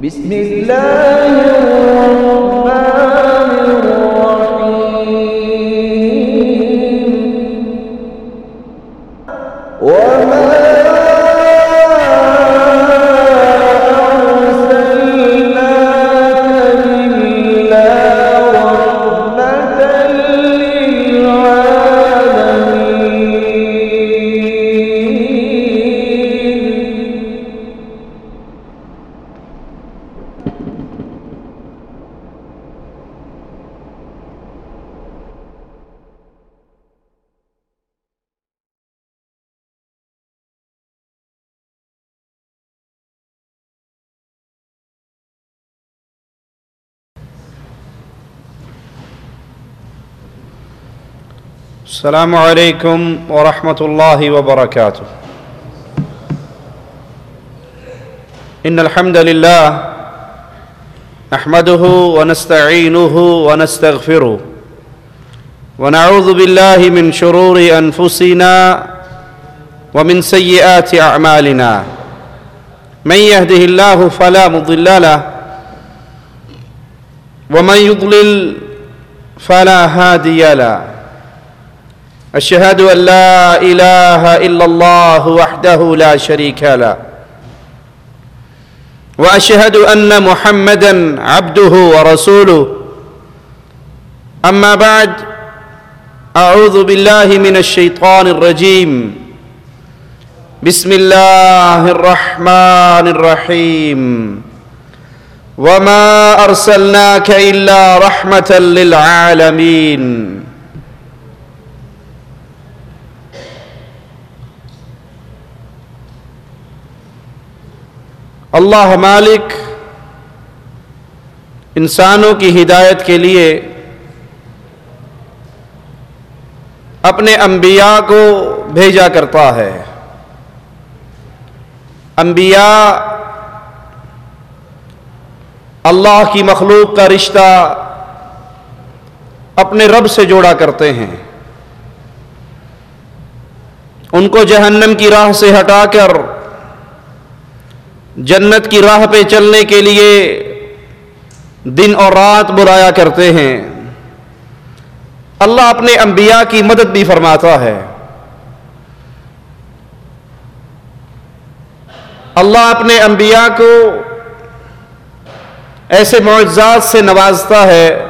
بسم الله الرحمن السلام عليكم ورحمة الله وبركاته إن الحمد لله نحمده ونستعينه ونستغفره ونعوذ بالله من شرور أنفسنا ومن سيئات أعمالنا من يهده الله فلا مضل له ومن يضلل فلا هادي له۔ أشهد أن لا إله إلا الله وحده لا شريك له وأشهد أن محمدا عبده ورسوله. أما بعد، أعوذ بالله من الشيطان الرجيم. بسم الله الرحمن الرحيم. وما أرسلناك إلا رحمة للعالمين. اللہ مالک انسانوں کی ہدایت کے لیے اپنے انبیاء کو بھیجا کرتا ہے۔ انبیاء اللہ کی مخلوق کا رشتہ اپنے رب سے جوڑا کرتے ہیں۔ ان کو جہنم کی راہ سے ہٹا کر جنت کی راہ پہ چلنے کے لیے دن اور رات بلایا کرتے ہیں۔ اللہ اپنے انبیاء کی مدد بھی فرماتا ہے۔ اللہ اپنے انبیاء کو ایسے معجزات سے نوازتا ہے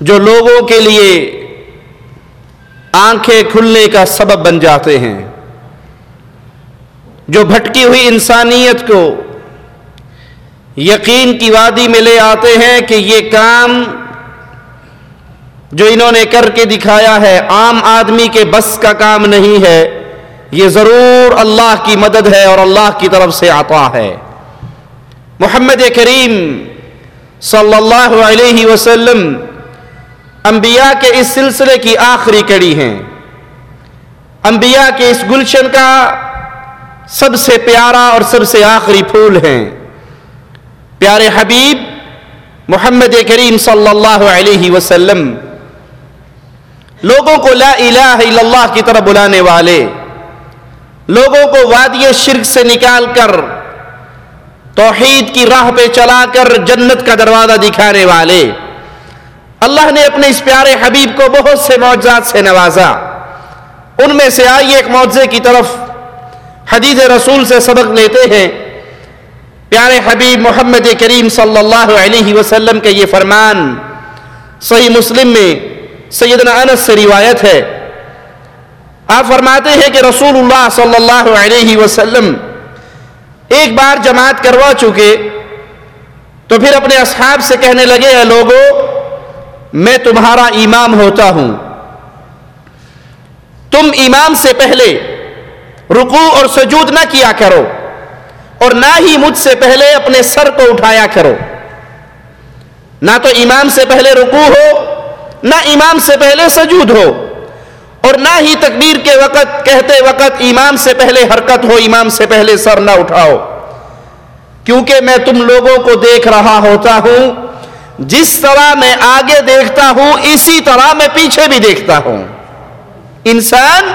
جو لوگوں کے لیے آنکھیں کھلنے کا سبب بن جاتے ہیں۔ جو بھٹکی ہوئی انسانیت کو یقین کی وادی میں لے آتے ہیں کہ یہ کام جو انہوں نے کر کے دکھایا ہے، عام آدمی کے بس کا کام نہیں ہے، یہ ضرور اللہ کی مدد ہے اور اللہ کی طرف سے آتا ہے۔ محمد کریم صلی اللہ علیہ وسلم انبیاء کے اس سلسلے کی آخری کڑی ہیں۔ انبیاء کے اس گلشن کا سب سے پیارا اور سب سے آخری پھول ہیں۔ پیارے حبیب، محمد کریم صلی اللہ علیہ وسلم، لوگوں کو لا الہ الا اللہ کی طرف بلانے والے، لوگوں کو وادی شرک سے نکال کر، توحید کی راہ پہ چلا کر جنت کا دروازہ دکھانے والے۔ اللہ نے اپنے اس پیارے حبیب کو بہت سے معجزات سے نوازا۔ ان میں سے آئیے ایک معجزے کی طرف۔ حدیث رسول سے سبق لیتے ہیں۔ پیارے حبیب محمد کریم صلی اللہ علیہ وسلم کے یہ فرمان صحیح مسلم میں سیدنا انس سے روایت ہے۔ آپ فرماتے ہیں کہ رسول اللہ صلی اللہ علیہ وسلم ایک بار جماعت کروا چکے تو پھر اپنے اصحاب سے کہنے لگے، اے لوگوں میں تمہارا امام ہوتا ہوں۔ تم امام سے پہلے رکوع اور سجود نہ کیا کرو اور نہ ہی مجھ سے پہلے اپنے سر کو اٹھایا کرو۔ نہ تو امام سے پہلے رکوع ہو، نہ امام سے پہلے سجود ہو۔ اور نہ ہی تکبیر کے وقت، کہتے وقت امام سے پہلے حرکت ہو، امام سے پہلے سر نہ اٹھاؤ۔ کیونکہ میں تم لوگوں کو دیکھ رہا ہوتا ہوں، جس طرح میں آگے دیکھتا ہوں، اسی طرح میں پیچھے بھی دیکھتا ہوں۔ انسان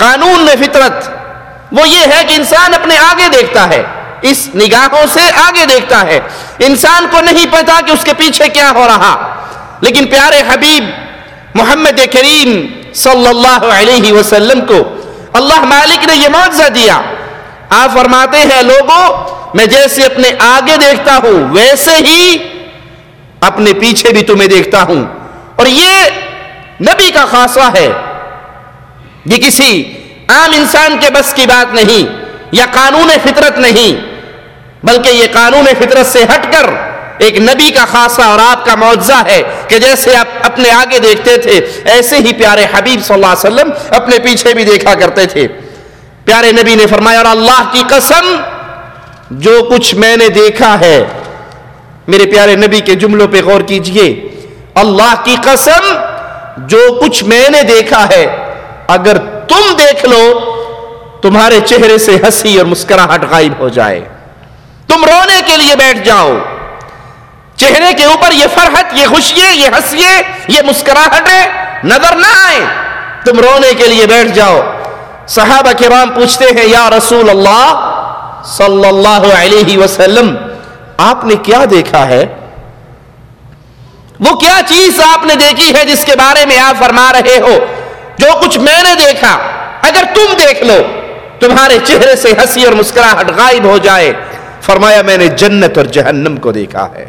قانون میں فطرت۔ وہ یہ ہے کہ انسان اپنے آگے دیکھتا ہے، اس نگاہوں سے آگے دیکھتا ہے۔ انسان کو نہیں پتا کہ اس کے پیچھے کیا ہو رہا۔ لیکن پیارے حبیب محمد کریم صلی اللہ علیہ وسلم کو اللہ مالک نے یہ معاوضہ دیا۔ آپ فرماتے ہیں لوگوں میں جیسے اپنے آگے دیکھتا ہوں، ویسے ہی اپنے پیچھے بھی تمہیں دیکھتا ہوں۔ اور یہ نبی کا خاصہ ہے۔ یہ کسی عام انسان کے بس کی بات نہیں یا قانون فطرت نہیں، بلکہ یہ قانون فطرت سے ہٹ کر ایک نبی کا خاصہ اور آپ کا معجزہ ہے کہ جیسے آپ اپنے آگے دیکھتے تھے، ایسے ہی پیارے حبیب صلی اللہ علیہ وسلم اپنے پیچھے بھی دیکھا کرتے تھے۔ پیارے نبی نے فرمایا، اور اللہ کی قسم، جو کچھ میں نے دیکھا ہے، میرے پیارے نبی کے جملوں پہ غور کیجیے۔ اللہ کی قسم، جو کچھ میں نے دیکھا ہے اگر تم دیکھ لو، تمہارے چہرے سے ہنسی اور مسکراہٹ غائب ہو جائے۔ تم رونے کے لیے بیٹھ جاؤ۔ چہرے کے اوپر یہ فرحت، یہ خوشی یہ ہنسی یہ مسکراہٹیں نظر نہ آئے تم رونے کے لیے بیٹھ جاؤ۔ صحابہ کرام پوچھتے ہیں، یا رسول اللہ صلی اللہ علیہ وسلم، آپ نے کیا دیکھا ہے؟ وہ کیا چیز آپ نے دیکھی ہے جس کے بارے میں آپ فرما رہے ہو؟ جو کچھ میں نے دیکھا، اگر تم دیکھ لو، تمہارے چہرے سے ہنسی اور مسکراہٹ غائب ہو جائے۔ فرمایا، میں نے جنت اور جہنم کو دیکھا ہے۔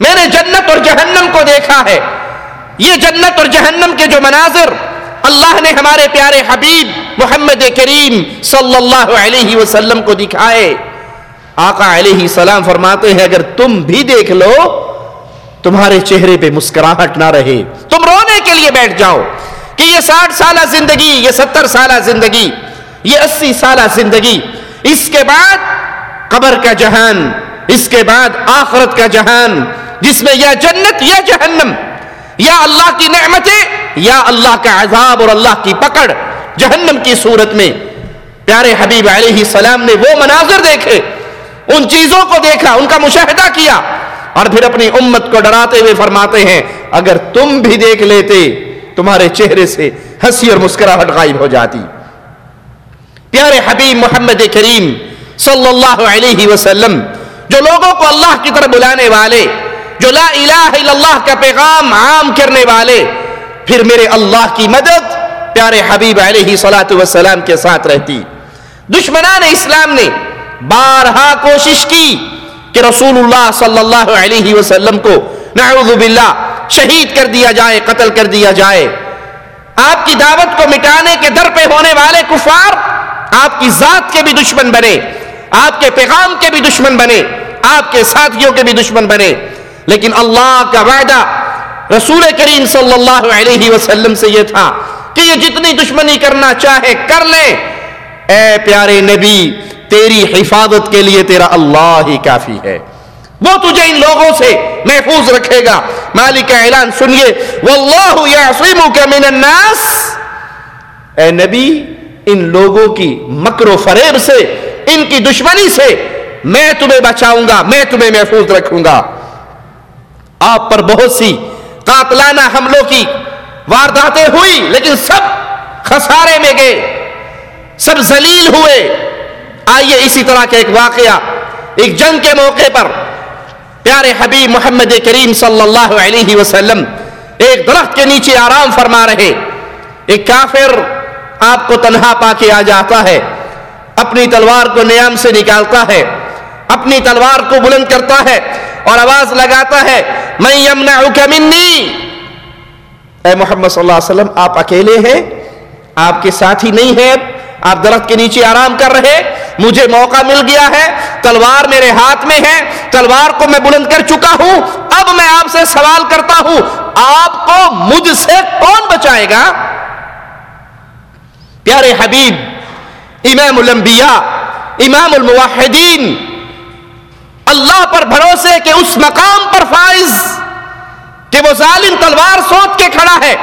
میں نے جنت اور جہنم کو دیکھا ہے۔ یہ جنت اور جہنم کے جو مناظر، اللہ نے ہمارے پیارے حبیب محمد کریم صلی اللہ علیہ وسلم کو دکھائے۔ آقا علیہ السلام فرماتے ہیں، اگر تم بھی دیکھ لو، تمہارے چہرے پہ مسکراہٹ نہ رہے۔ تم رونے کے لیے بیٹھ جاؤ۔ کہ یہ ساٹھ سالہ زندگی، یہ ستر سالہ زندگی، یہ اسی سالہ زندگی، اس کے بعد قبر کا جہان، اس کے بعد آخرت کا جہان، جس میں یا جنت یا جہنم، یا اللہ کی نعمتیں، یا اللہ کا عذاب اور اللہ کی پکڑ جہنم کی صورت میں۔ پیارے حبیب علیہ السلام نے وہ مناظر دیکھے، ان چیزوں کو دیکھا، ان کا مشاہدہ کیا اور پھر اپنی امت کو ڈراتے ہوئے فرماتے ہیں، اگر تم بھی دیکھ لیتے تمہارے چہرے سے ہنسی اور مسکراہٹ غائب ہو جاتی۔ پیارے حبیب محمد کریم صلی اللہ علیہ وسلم، جو لوگوں کو اللہ کی طرف بلانے والے، جو لا الہ الا اللہ کا پیغام عام کرنے والے، پھر میرے اللہ کی مدد پیارے حبیب علیہ صلاۃ وسلام کے ساتھ رہتی۔ دشمنان اسلام نے بارہا کوشش کی کہ رسول اللہ صلی اللہ علیہ وسلم کو نعوذ باللہ شہید کر دیا جائے، قتل کر دیا جائے۔ آپ کی دعوت کو مٹانے کے در پہ ہونے والے کفار آپ کی ذات کے بھی دشمن بنے، آپ کے پیغام کے بھی دشمن بنے، آپ کے ساتھیوں کے بھی دشمن بنے۔ لیکن اللہ کا وعدہ رسول کریم صلی اللہ علیہ وسلم سے یہ تھا کہ یہ جتنی دشمنی کرنا چاہے کر لے۔ اے پیارے نبی، تیری حفاظت کے لیے تیرا اللہ ہی کافی ہے۔ وہ تجھے ان لوگوں سے محفوظ رکھے گا۔ مالک کا اعلان سنیے، واللہ یعصمک من الناس۔ اے نبی، ان لوگوں کی مکر و فریب سے، ان کی دشمنی سے میں تمہیں بچاؤں گا، میں تمہیں محفوظ رکھوں گا۔ آپ پر بہت سی قاتلانہ حملوں کی وارداتیں ہوئی، لیکن سب خسارے میں گئے، سب ذلیل ہوئے۔ آئیے اسی طرح کا ایک واقعہ، ایک جنگ کے موقع پر پیارے حبیب محمد کریم صلی اللہ علیہ وسلم، ایک درخت کے نیچے آرام فرما رہے۔ ایک کافر آپ کو تنہا پا کے آ جاتا ہے، اپنی تلوار کو نیام سے نکالتا ہے، اپنی تلوار کو بلند کرتا ہے اور آواز لگاتا ہے میں یمنعک منی؟ اے محمد صلی اللہ علیہ وسلم، آپ اکیلے ہیں، آپ کے ساتھی نہیں ہیں، آپ درخت کے نیچے آرام کر رہے مجھے موقع مل گیا ہے، تلوار میرے ہاتھ میں ہے، تلوار کو میں بلند کر چکا ہوں۔ اب میں آپ سے سوال کرتا ہوں، آپ کو مجھ سے کون بچائے گا؟ پیارے حبیب، امام الانبیاء، امام الموحدین، اللہ پر بھروسے کہ اس مقام پر فائز کہ وہ ظالم تلوار سوچ کے کھڑا ہے۔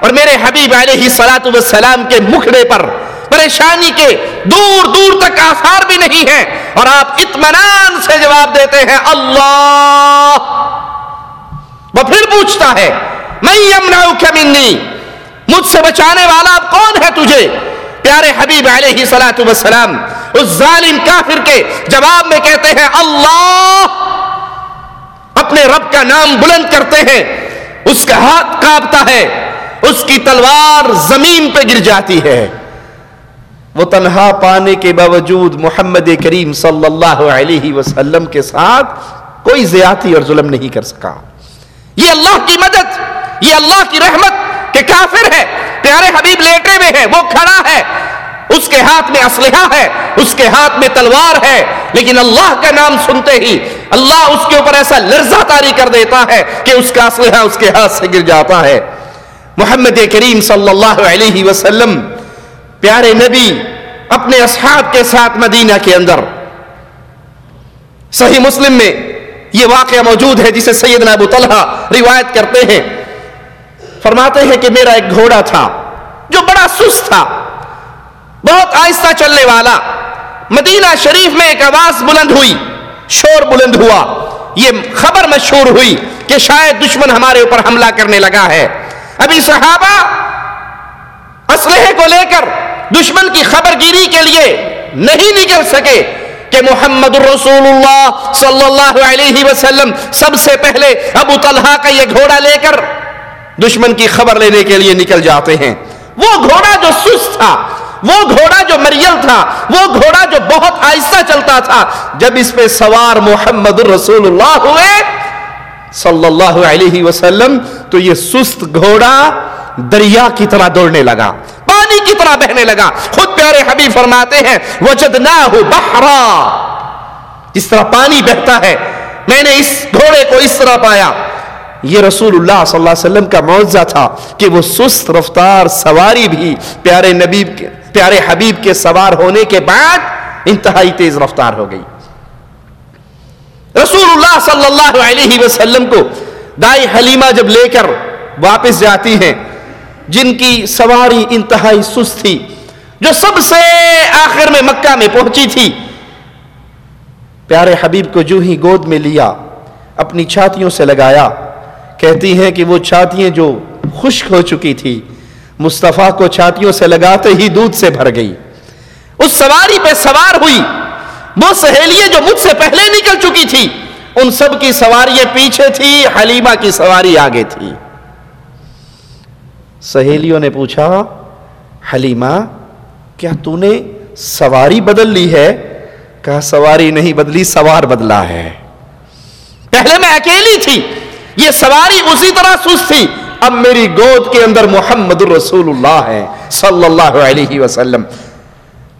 اور میرے حبیب علیہ سلاۃ والسلام کے مکھڑے پر پریشانی کے دور دور تک آثار بھی نہیں ہیں اور آپ اطمینان سے جواب دیتے ہیں، اللہ! وہ پھر پوچھتا ہے میں یمنعک منی؟ مجھ سے بچانے والا اب کون ہے تجھے؟ پیارے حبیب علیہ صلاۃ وسلام اس ظالم کافر کے جواب میں کہتے ہیں، اللہ! اپنے رب کا نام بلند کرتے ہیں، اس کا ہاتھ کاپتا ہے، اس کی تلوار زمین پہ گر جاتی ہے۔ وہ تنہا پانے کے باوجود محمد کریم صلی اللہ علیہ وسلم کے ساتھ کوئی زیادتی اور ظلم نہیں کر سکا۔ یہ اللہ کی مدد، یہ اللہ کی رحمت کہ کافر ہے، پیارے حبیب لیٹے میں ہے، وہ کھڑا ہے۔ اس کے ہاتھ میں اسلحہ ہے، اس کے ہاتھ میں تلوار ہے، لیکن اللہ کا نام سنتے ہی اللہ اس کے اوپر ایسا لرزہ تاری کر دیتا ہے کہ اس کا اسلحہ اس کے ہاتھ سے گر جاتا ہے۔ محمد کریم صلی اللہ علیہ وسلم پیارے نبی، اپنے اصحاب کے ساتھ مدینہ کے اندر۔ صحیح مسلم میں یہ واقعہ موجود ہے جسے سیدنا ابو طلحہ روایت کرتے ہیں۔ فرماتے ہیں کہ میرا ایک گھوڑا تھا جو بڑا سست تھا، بہت آہستہ چلنے والا۔ مدینہ شریف میں ایک آواز بلند ہوئی، شور بلند ہوا۔ یہ خبر مشہور ہوئی کہ شاید دشمن ہمارے اوپر حملہ کرنے لگا ہے۔ ابھی صحابہ اسلحے کو لے کر دشمن کی خبر گیری کے لیے نہیں نکل سکے کہ محمد الرسول اللہ صلی اللہ علیہ وسلم سب سے پہلے ابو طلحہ کا یہ گھوڑا لے کر دشمن کی خبر لینے کے لیے نکل جاتے ہیں۔ وہ گھوڑا جو سست تھا، وہ گھوڑا جو مریل تھا، وہ گھوڑا جو بہت آہستہ چلتا تھا، جب اس پہ سوار محمد الرسول اللہ ہوئے، صلی اللہ علیہ وسلم، تو یہ سست گھوڑا دریا کی طرح دوڑنے لگا۔ پانی کی طرح بہنے لگا۔ خود پیارے حبیب فرماتے ہیں وجدناہ بحرا۔ جس طرح پانی بہتا ہے۔ میں نے اس گھوڑے کو اس طرح پایا۔ یہ رسول اللہ صلی اللہ علیہ وسلم کا معجزہ تھا کہ وہ سست رفتار، سواری بھی پیارے نبی پیارے حبیب کے سوار ہونے کے بعد انتہائی تیز رفتار ہو گئی۔ رسول اللہ صلی اللہ علیہ وسلم کو دائی حلیمہ جب لے کر واپس جاتی ہیں جن کی سواری انتہائی سست تھی، جو سب سے آخر میں مکہ میں پہنچی تھی۔ پیارے حبیب کو جو ہی گود میں لیا، اپنی چھاتیوں سے لگایا۔ کہتی ہیں کہ وہ چھاتیاں جو خشک ہو چکی تھی، مصطفیٰ کو چھاتیوں سے لگاتے ہی دودھ سے بھر گئی۔ اس سواری پہ سوار ہوئی۔ وہ سہیلیاں جو مجھ سے پہلے نکل چکی تھی، ان سب کی سواریاں پیچھے تھی، حلیمہ کی سواری آگے تھی۔ سہیلیوں نے پوچھا، حلیمہ، کیا تو نے سواری بدل لی ہے؟ کہا، سواری نہیں بدلی، سوار بدلا ہے۔ پہلے میں اکیلی تھی، یہ سواری اسی طرح سست تھی۔ اب میری گود کے اندر محمد الرسول اللہ ہے، صلی اللہ علیہ وسلم۔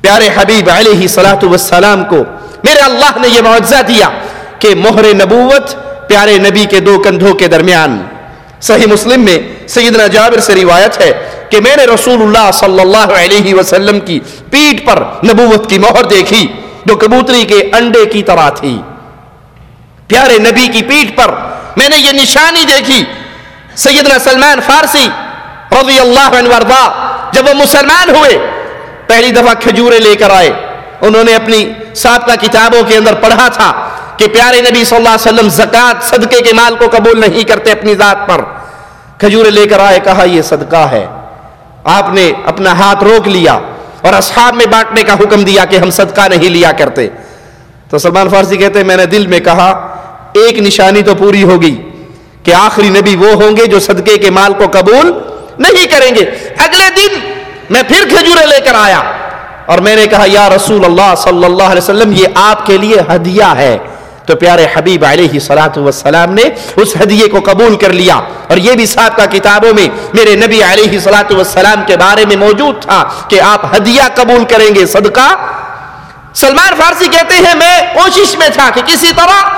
پیارے حبیب علیہ صلاۃ والسلام کو، میرے اللہ نے یہ معجزہ دیا کہ مہر نبوت پیارے نبی کے دو کندھوں کے درمیان صحیح مسلم میں سیدنا جابر سے روایت ہے کہ میں نے رسول اللہ صلی اللہ علیہ وسلم کی پیٹ پر نبوت کی مہر دیکھی جو کبوتری کے انڈے کی طرح تھی۔ پیارے نبی کی پیٹ پر میں نے یہ نشانی دیکھی۔ سیدنا سلمان فارسی رضی اللہ عنہ وارضا، جب وہ مسلمان ہوئے، پہلی دفعہ کھجورے لے کر آئے۔ انہوں نے اپنی سابقہ کتابوں کے اندر پڑھا تھا۔ کہ پیارے نبی صلی اللہ علیہ وسلم زکوٰۃ صدقے کے مال کو قبول نہیں کرتے اپنی ذات پر۔ کھجورے لے کر آئے، کہا یہ صدقہ ہے۔ آپ نے اپنا ہاتھ روک لیا اور اصحاب میں بانٹنے کا حکم دیا کہ ہم صدقہ نہیں لیا کرتے۔ تو سلمان فارسی کہتے ہیں، میں نے دل میں کہا، ایک نشانی تو پوری ہوگی کہ آخری نبی وہ ہوں گے جو صدقے کے مال کو قبول نہیں کریں گے۔ اگلے دن میں پھر کھجورے لے کر آیا اور میں نے کہا، یا رسول اللہ صلی اللہ علیہ وسلم، یہ آپ کے لیے ہدیہ ہے۔ تو پیارے حبیب علیہ صلاحت والسلام نے اس ہدیے کو قبول کر لیا اور یہ بھی صاحب کا کتابوں میں میرے نبی علیہ صلاحت والسلام کے بارے میں موجود تھا کہ آپ ہدیہ قبول کریں گے صدقہ۔ سلمان فارسی کہتے ہیں، میں کوشش میں تھا کہ کسی طرح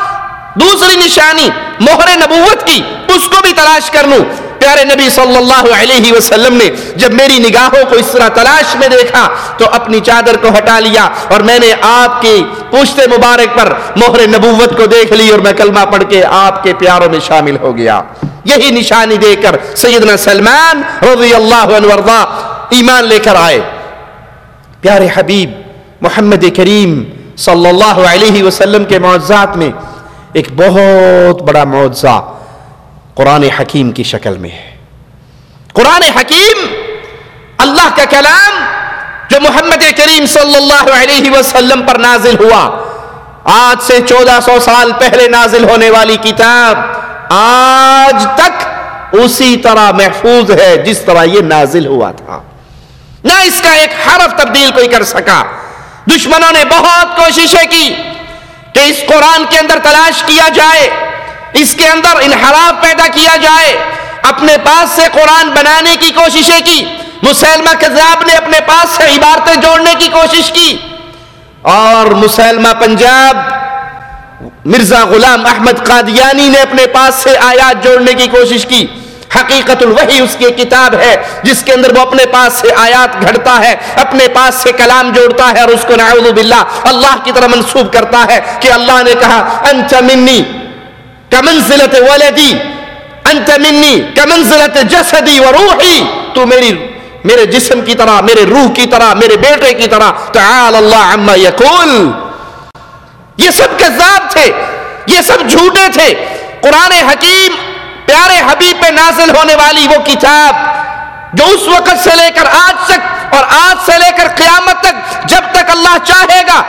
دوسری نشانی، مہر نبوت کی اس کو بھی تلاش کر لوں۔ پیارے نبی صلی اللہ علیہ وسلم نے جب میری نگاہوں کو اس طرح تلاش میں دیکھا تو اپنی چادر کو ہٹا لیا اور میں نے آپ کی پوشت مبارک پر مہر نبوت کو دیکھ لی اور میں کلمہ پڑھ کے آپ کے پیاروں میں شامل ہو گیا۔ یہی نشانی دے کر سیدنا سلمان رضی اللہ عنہ ایمان لے کر آئے۔ پیارے حبیب محمد کریم صلی اللہ علیہ وسلم کے معجزات میں ایک بہت بڑا معجزہ قرآن حکیم کی شکل میں ہے۔ قرآن حکیم اللہ کا کلام جو محمد کریم صلی اللہ علیہ وسلم پر نازل ہوا، آج سے چودہ سو سال پہلے نازل ہونے والی کتاب آج تک اسی طرح محفوظ ہے جس طرح یہ نازل ہوا تھا۔ نہ اس کا ایک حرف تبدیل کوئی کر سکا۔ دشمنوں نے بہت کوششیں کی کہ اس قرآن کے اندر تلاش کیا جائے۔ اس کے اندر انحراف پیدا کیا جائے، اپنے پاس سے قرآن بنانے کی کوششیں کی، مسلمہ کذاب نے اپنے پاس سے عبارتیں جوڑنے کی کوشش کی۔ اور مسلمہ پنجاب، مرزا غلام احمد قادیانی نے اپنے پاس سے آیات جوڑنے کی کوشش کی۔ حقیقت الوحی اس کی کتاب ہے، جس کے اندر وہ اپنے پاس سے آیات گھڑتا ہے، اپنے پاس سے کلام جوڑتا ہے اور اس کو نعوذ باللہ اللہ کی طرح منسوب کرتا ہے کہ اللہ نے کہا، انت منی کمنزلت ولدی انت منی کمنزلت جسدی و روحی تو میری میرے جسم کی طرح، میرے روح کی طرح، میرے بیٹے کی طرح تعال اللہ عما یقول. یہ سب کذاب تھے، یہ سب جھوٹے تھے۔ قرآن حکیم، پیارے حبیب پہ نازل ہونے والی وہ کتاب، جو اس وقت سے لے کر آج تک اور آج سے لے کر قیامت تک جب تک اللہ چاہے گا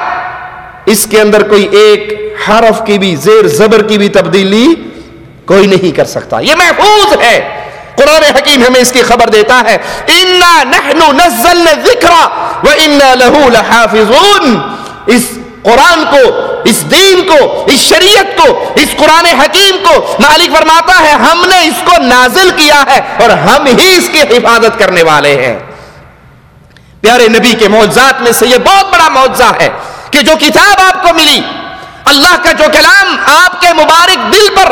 اس کے اندر کوئی ایک حرف کی بھی زیر زبر کی بھی تبدیلی کوئی نہیں کر سکتا۔ یہ محفوظ ہے۔ قرآن حکیم ہمیں اس کی خبر دیتا ہے۔ انا نحن نزلنا الذکر وانا له لحافظون۔ اس قرآن کو، اس دین کو، اس شریعت کو، اس قرآن حکیم کو مالک فرماتا ہے، ہم نے اس کو نازل کیا ہے اور ہم ہی اس کی حفاظت کرنے والے ہیں۔ پیارے نبی کے معجزات میں سے یہ بہت بڑا معجزہ ہے۔ کہ جو کتاب آپ کو ملی، اللہ کا جو کلام آپ کے مبارک دل پر،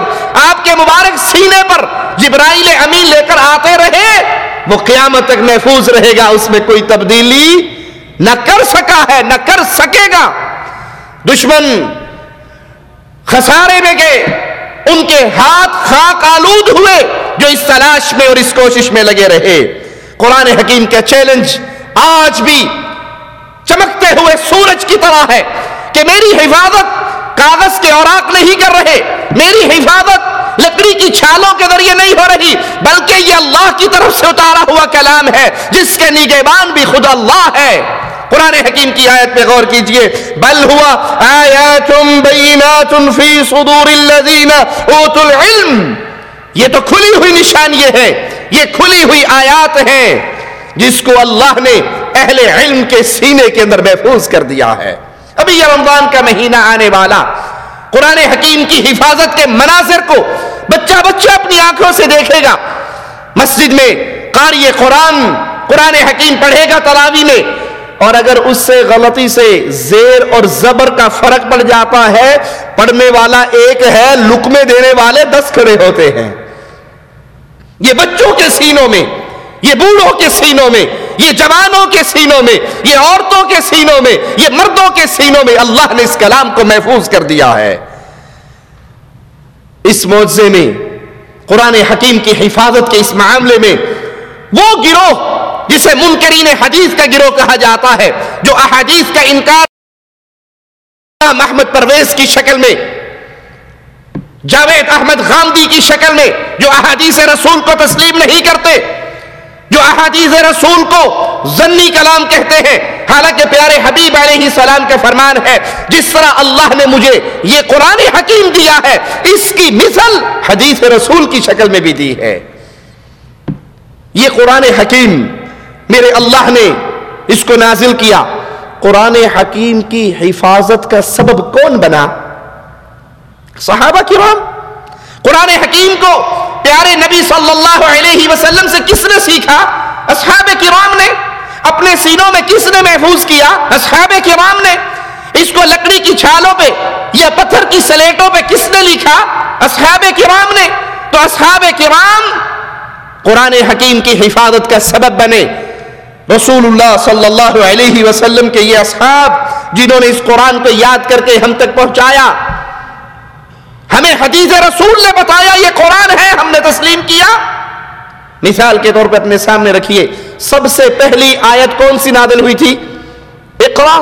آپ کے مبارک سینے پر جبرائیل امین لے کر آتے رہے، وہ قیامت تک محفوظ رہے گا، اس میں کوئی تبدیلی نہ کر سکا ہے، نہ کر سکے گا۔ دشمن خسارے میں گئے، ان کے ہاتھ خاک آلود ہوئے، جو اس تلاش میں اور اس کوشش میں لگے رہے۔ قرآن حکیم کا چیلنج آج بھی سورج ہے کہ میری حفاظت کاغذ کے اوراق نہیں کر رہے، میری حفاظت لکڑی کی چھالوں کے ذریعے نہیں ہو رہی، بلکہ یہ اللہ کی طرف سے اتارا ہوا کلام ہے، جس کے نگہبان بھی خود اللہ ہے۔ قرآن حکیم کی آیت پہ غور کیجیے، بل ہوا آیات بینات فی صدور الذین اوتوا العلم۔ یہ تو کھلی ہوئی نشان یہ ہے، یہ کھلی ہوئی آیات ہیں، جس کو اللہ نے اہل علم کے سینے کے اندر محفوظ کر دیا ہے۔ ابھی یہ رمضان کا مہینہ آنے والا۔ قرآن حکیم کی حفاظت کے مناظر کو بچہ بچہ اپنی آنکھوں سے دیکھے گا۔ مسجد میں قاری قرآن قرآن حکیم پڑھے گا تلاوی میں۔ اور اگر اس سے غلطی سے زیر اور زبر کا فرق پڑ جاتا ہے، پڑھنے والا ایک ہے لکمے دینے والے دس کھڑے ہوتے ہیں۔ یہ بچوں کے سینوں میں، یہ بوڑھوں کے سینوں میں یہ جوانوں کے سینوں میں، یہ عورتوں کے سینوں میں، یہ مردوں کے سینوں میں اللہ نے اس کلام کو محفوظ کر دیا ہے۔ اس معجزے میں، قرآن حکیم کی حفاظت کے اس معاملے میں، وہ گروہ جسے منکرین حدیث کا گروہ کہا جاتا ہے، جو احادیث کا انکار محمد پرویز کی شکل میں، جاوید احمد غامدی کی شکل میں، جو احادیث رسول کو تسلیم نہیں کرتے جو احادیث رسول کو زنی کلام کہتے ہیں، حالانکہ پیارے حبیب علیہ السلام کا فرمان ہے، جس طرح اللہ نے مجھے یہ قرآن حکیم دیا ہے، اس کی مثل حدیث رسول کی شکل میں بھی دی ہے۔ یہ قرآن حکیم میرے اللہ نے اس کو نازل کیا۔ قرآن حکیم کی حفاظت کا سبب کون بنا؟ صحابہ کرام۔ قرآن حکیم کو پیارے نبی صلی اللہ علیہ وسلم سے کس نے سیکھا؟ اصحاب کرام نے۔ اپنے سینوں میں کس نے محفوظ کیا؟ اصحاب کرام نے۔ اس کو لکڑی کی چھالوں پہ یا پتھر کی سلیٹوں پہ کس نے لکھا؟ اصحاب کرام نے۔ تو اصحاب کرام قرآن حکیم کی حفاظت کا سبب بنے۔ رسول اللہ صلی اللہ علیہ وسلم کے یہ اصحاب جنہوں نے اس قرآن کو یاد کر کے ہم تک پہنچایا۔ ہمیں حدیث رسول نے بتایا یہ قرآن ہے، ہم نے تسلیم کیا۔ مثال کے طور پہ اپنے سامنے رکھیے۔ سب سے پہلی آیت کون سی نادل ہوئی تھی؟ اقرا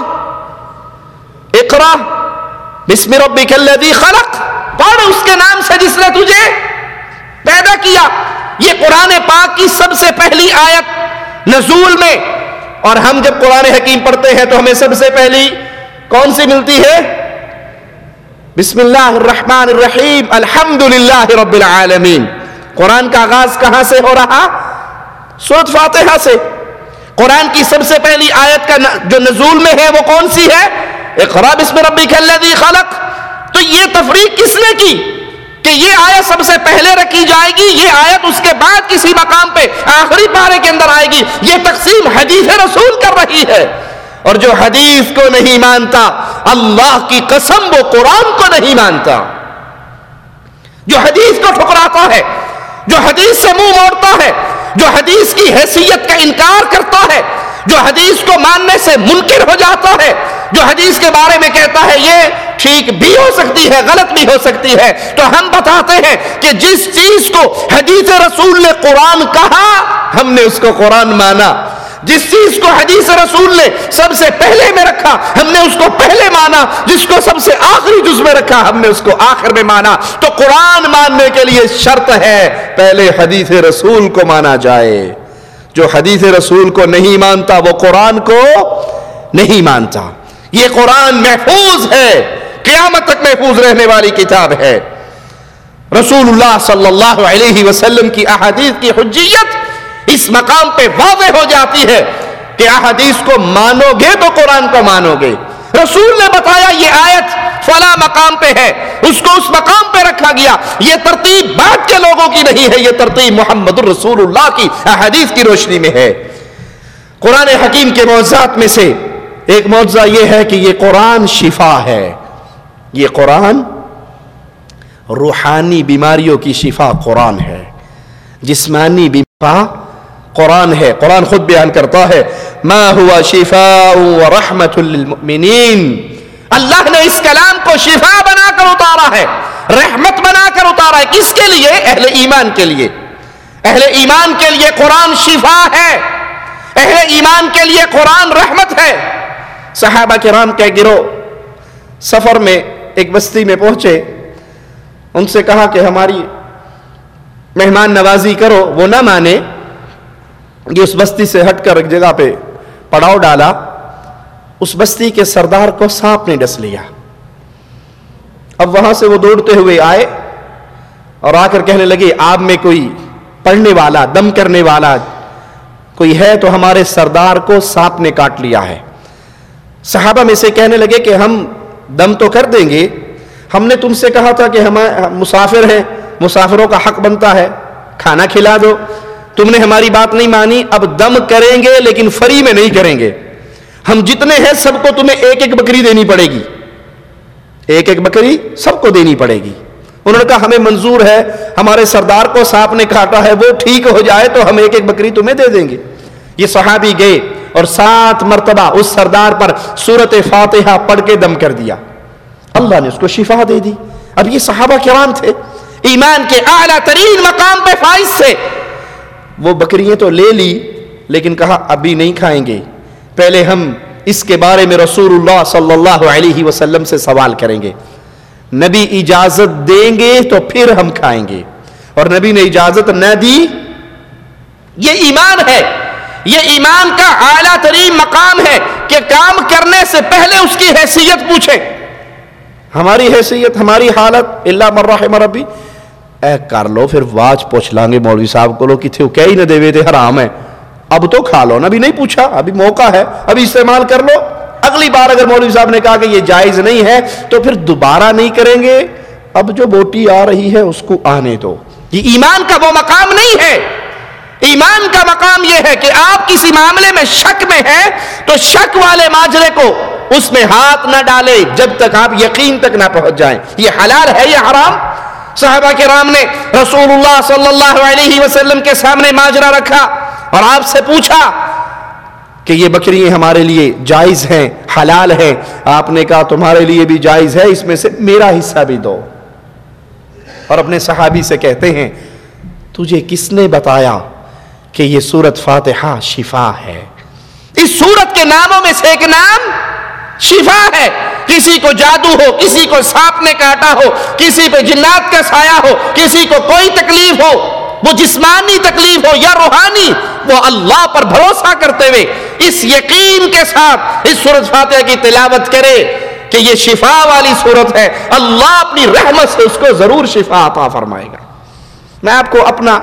اقرا بسم ربک الذی خلق۔ پڑھ اس کے نام سے جس نے تجھے پیدا کیا۔ یہ قرآن پاک کی سب سے پہلی آیت نزول میں۔ اور ہم جب قرآن حکیم پڑھتے ہیں تو ہمیں سب سے پہلی کون سی ملتی ہے؟ بسم اللہ الرحمن الرحیم الحمد رب العالمین۔ قرآن کا آغاز کہاں سے ہو رہا؟ سورت فاتحہ سے۔ قرآن کی سب سے پہلی آیت کا جو نزول میں ہے وہ کون سی ہے؟ اقرا بسم ربک الذی خلق۔ تو یہ تفریق کس نے کی؟ کہ یہ آیت سب سے پہلے رکھی جائے گی، یہ آیت اس کے بعد کسی مقام پہ آخری پارے کے اندر آئے گی۔ یہ تقسیم حدیث رسول کر رہی ہے۔ اور جو حدیث کو نہیں مانتا، اللہ کی قسم وہ قرآن کو نہیں مانتا۔ جو حدیث کو ٹھکراتا ہے، جو حدیث سے منہ موڑتا ہے، جو حدیث کی حیثیت کا انکار کرتا ہے، جو حدیث کو ماننے سے منکر ہو جاتا ہے، جو حدیث کے بارے میں کہتا ہے یہ ٹھیک بھی ہو سکتی ہے، غلط بھی ہو سکتی ہے، تو ہم بتاتے ہیں کہ جس چیز کو حدیث رسول نے قرآن کہا، ہم نے اس کو قرآن مانا۔ جس چیز کو حدیث رسول نے سب سے پہلے میں رکھا، ہم نے اس کو پہلے مانا، جس کو سب سے آخری جز میں رکھا، ہم نے اس کو آخر میں مانا۔ تو قرآن ماننے کے لیے شرط ہے، پہلے حدیث رسول کو مانا جائے۔ جو حدیث رسول کو نہیں مانتا، وہ قرآن کو نہیں مانتا۔ یہ قرآن محفوظ ہے، قیامت تک محفوظ رہنے والی کتاب ہے۔ رسول اللہ صلی اللہ علیہ وسلم کی احادیث کی حجیت اس مقام پہ واضح ہو جاتی ہے کہ احادیث کو مانو گے تو قرآن کو مانو گے۔ رسول نے بتایا یہ آیت فلا مقام پہ ہے، اس کو اس مقام پہ رکھا گیا۔ یہ ترتیب بعد کے لوگوں کی نہیں ہے، یہ ترتیب محمد الرسول اللہ کی احادیث کی روشنی میں ہے۔ قرآن حکیم کے معجزات میں سے ایک معجزہ یہ ہے کہ یہ قرآن شفا ہے۔ یہ قرآن روحانی بیماریوں کی شفا قرآن ہے۔ جسمانی بیمار قرآن ہے، قرآن خود بیان کرتا ہے، ما ہوا شفاء رحمت للمؤمنین اللہ نے اس کلام کو شفا بنا کر اتارا ہے، رحمت بنا کر اتارا ہے کس کے لیے، اہل ایمان کے لیے۔ اہل ایمان کے لیے قرآن شفا ہے، اہل ایمان کے لیے قرآن رحمت ہے۔ صحابہ کرام کے گروہ سفر میں ایک بستی میں پہنچے، ان سے کہا کہ ہماری مہمان نوازی کرو، وہ نہ مانے۔ یہ اس بستی سے ہٹ کر ایک جگہ پہ پڑاؤ ڈالا، اس بستی کے سردار کو سانپ نے ڈس لیا۔ اب وہاں سے وہ دوڑتے ہوئے آئے اور آ کر کہنے لگے آپ میں کوئی پڑھنے والا، دم کرنے والا کوئی ہے تو ہمارے سردار کو سانپ نے کاٹ لیا ہے۔ صحابہ میں سے کہنے لگے کہ ہم دم تو کر دیں گے۔ ہم نے تم سے کہا تھا کہ ہم مسافر ہیں، مسافروں کا حق بنتا ہے، کھانا کھلا دو۔ تم نے ہماری بات نہیں مانی، اب دم کریں گے، لیکن فری میں نہیں کریں گے۔ ہم جتنے ہیں، سب کو تمہیں ایک ایک بکری دینی پڑے گی۔ ایک ایک بکری سب کو دینی پڑے گی۔ انہوں نے کہا، ہمیں منظور ہے، ہمارے سردار کو سانپ نے کاٹا ہے، وہ ٹھیک ہو جائے تو ہم ایک ایک بکری تمہیں دے دیں گے۔ یہ صحابی گئے اور سات مرتبہ اس سردار پر سورت فاتحہ پڑھ کے دم کر دیا۔ اللہ نے اس کو شفا دے دی۔ اب یہ صحابہ کرام تھے۔ ایمان کے اعلیٰ ترین مقام پہ فائز سے وہ بکریاں تو لے لی، لیکن کہا، ابھی نہیں کھائیں گے۔ پہلے ہم اس کے بارے میں رسول اللہ صلی اللہ علیہ وسلم سے سوال کریں گے۔ نبی اجازت دیں گے تو پھر ہم کھائیں گے۔ اور نبی نے اجازت نہ دی، یہ ایمان ہے۔ یہ ایمان کا اعلیٰ ترین مقام ہے کہ کام کرنے سے پہلے اس کی حیثیت پوچھے ہماری حیثیت، ہماری حالت، اللہ مرحم ربی اے کر لو، پھر واج پوچھ لیں گے مولوی صاحب کو لو کتنے کہہ ہی نہ دے تھے حرام ہے؟ اب تو کھا لو نا ابھی نہیں پوچھا، ابھی موقع ہے، ابھی استعمال کر لو۔ اگلی بار اگر مولوی صاحب نے کہا کہ یہ جائز نہیں ہے، تو پھر دوبارہ نہیں کریں گے۔ اب جو بوٹی آ رہی ہے، اس کو آنے دو۔ یہ ایمان کا وہ مقام نہیں ہے۔ ایمان کا مقام یہ ہے کہ آپ کسی معاملے میں شک میں ہیں، تو شک والے ماجرے کو اس میں ہاتھ نہ ڈالے جب تک آپ یقین تک نہ پہنچ جائیں۔ یہ حلال ہے یہ حرام؟ صحابہ کرام نے رسول اللہ صلی اللہ علیہ وسلم کے سامنے ماجرا رکھا اور آپ سے پوچھا کہ یہ بکری ہمارے لیے جائز ہیں حلال ہے؟ آپ نے کہا تمہارے لیے بھی جائز ہے، اس میں سے میرا حصہ بھی دو۔ اور اپنے صحابی سے کہتے ہیں، تجھے کس نے بتایا کہ یہ سورت فاتحہ شفا ہے؟ اس سورت کے ناموں میں سے ایک نام شفا ہے۔ کسی کو جادو ہو، کسی کو سانپ نے کاٹا ہو، کسی پہ جنات کا سایہ ہو، کسی کو کوئی تکلیف ہو، وہ جسمانی تکلیف ہو یا روحانی، وہ اللہ پر بھروسہ کرتے ہوئے اس یقین کے ساتھ اس صورت فاتحہ کی تلاوت کرے کہ یہ شفا والی صورت ہے۔ اللہ اپنی رحمت سے اس کو ضرور شفا عطا فرمائے گا۔ میں آپ کو اپنا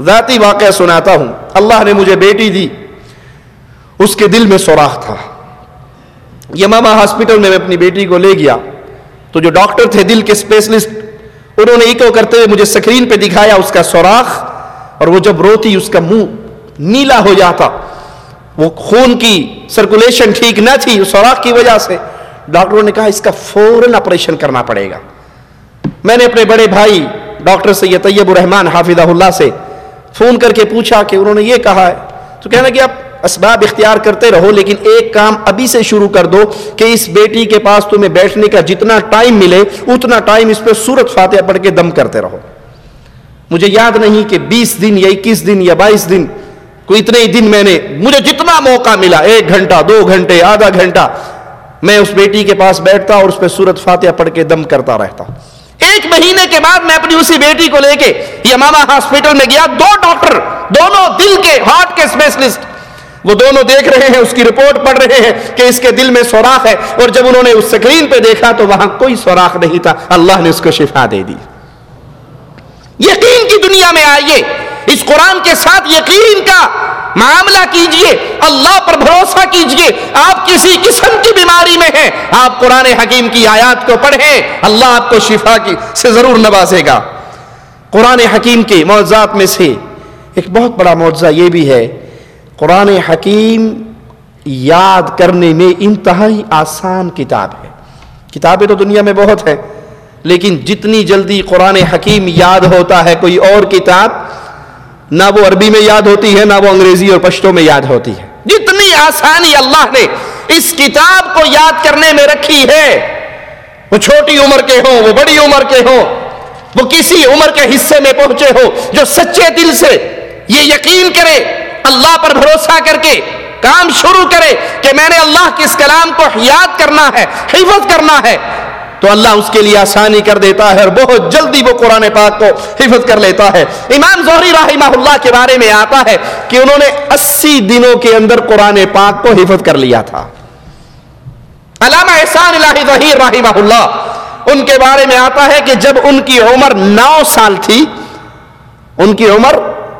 ذاتی واقعہ سناتا ہوں۔ اللہ نے مجھے بیٹی دی، اس کے دل میں سوراخ تھا۔ یماما ہاسپٹل میں میں اپنی بیٹی کو لے گیا۔ تو جو ڈاکٹر تھے دل کے اسپیشلسٹ، انہوں نے ایکو کرتے ہوئے مجھے سکرین پہ دکھایا اس کا سوراخ، اور وہ جب روتی اس کا منہ نیلا ہو جاتا۔ وہ خون کی سرکولیشن ٹھیک نہ تھی سوراخ کی وجہ سے۔ ڈاکٹروں نے کہا، اس کا فوراً آپریشن کرنا پڑے گا۔ میں نے اپنے بڑے بھائی، ڈاکٹر سید طیب الرحمان حافظ اللہ سے فون کر کے پوچھا کہ انہوں نے یہ کہا ہے۔ تو کہنا کہ آپ اسباب اختیار کرتے رہو، لیکن ایک کام ابھی سے شروع کر دو کہ اس بیٹی کے پاس تمہیں بیٹھنے کا جتنا ٹائم ملے، اتنا ٹائم اس پہ سورت فاتحہ پڑھ کے دم کرتے رہو۔ مجھے یاد نہیں کہ بیس دن یا اکیس دن یا بائیس دن، کوئی اتنے ہی دن میں نے، مجھے جتنا موقع ملا، ایک گھنٹہ، دو گھنٹے، آدھا گھنٹہ، میں اس بیٹی کے پاس بیٹھتا اور اس پہ سورت فاتحہ پڑھ کے دم کرتا رہتا۔ ایک مہینے کے بعد میں اپنی اسی بیٹی کو لے کے یماما ہاسپٹل میں گیا، دو ڈاکٹر، دونوں دل کے ہارٹ کے اسپیشلسٹ وہ دونوں دیکھ رہے ہیں، اس کی رپورٹ پڑھ رہے ہیں کہ اس کے دل میں سوراخ ہے اور جب انہوں نے اس سکرین پہ دیکھا تو وہاں کوئی سوراخ نہیں تھا۔ اللہ نے اس کو شفا دے دی۔ یقین کی دنیا میں آئیے، اس قرآن کے ساتھ یقین کا معاملہ کیجیے اللہ پر بھروسہ کیجیے آپ کسی قسم کی بیماری میں ہیں، آپ قرآن حکیم کی آیات کو پڑھیں، اللہ آپ کو شفا کی سے ضرور نوازے گا۔ قرآن حکیم کے معجزات میں سے ایک بہت بڑا معجزہ یہ بھی ہے قرآن حکیم یاد کرنے میں انتہائی آسان کتاب ہے۔ کتابیں تو دنیا میں بہت ہیں، لیکن جتنی جلدی قرآن حکیم یاد ہوتا ہے کوئی اور کتاب، نہ وہ عربی میں یاد ہوتی ہے، نہ وہ انگریزی اور پشتوں میں یاد ہوتی ہے۔ جتنی آسانی اللہ نے اس کتاب کو یاد کرنے میں رکھی ہے۔ وہ چھوٹی عمر کے ہوں، وہ بڑی عمر کے ہوں، وہ کسی عمر کے حصے میں پہنچے ہو جو سچے دل سے یہ یقین کرے۔ اللہ پر بھروسہ کر کے کام شروع کرے کہ میں نے اللہ کے اس کلام کو یاد کرنا ہے، حفظ کرنا ہے، تو اللہ اس کے لیے آسانی کر دیتا ہے اور بہت جلدی وہ قرآن پاک کو حفظ کر لیتا ہے۔ امام زہری رحمہ اللہ کے بارے میں آتا ہے کہ انہوں نے اسی دنوں کے اندر قرآن پاک کو حفظ کر لیا تھا۔ علامہ احسان الہی ظہیر رحمہ اللہ ان کے بارے میں آتا ہے کہ جب ان کی عمر نو سال تھی، ان کی عمر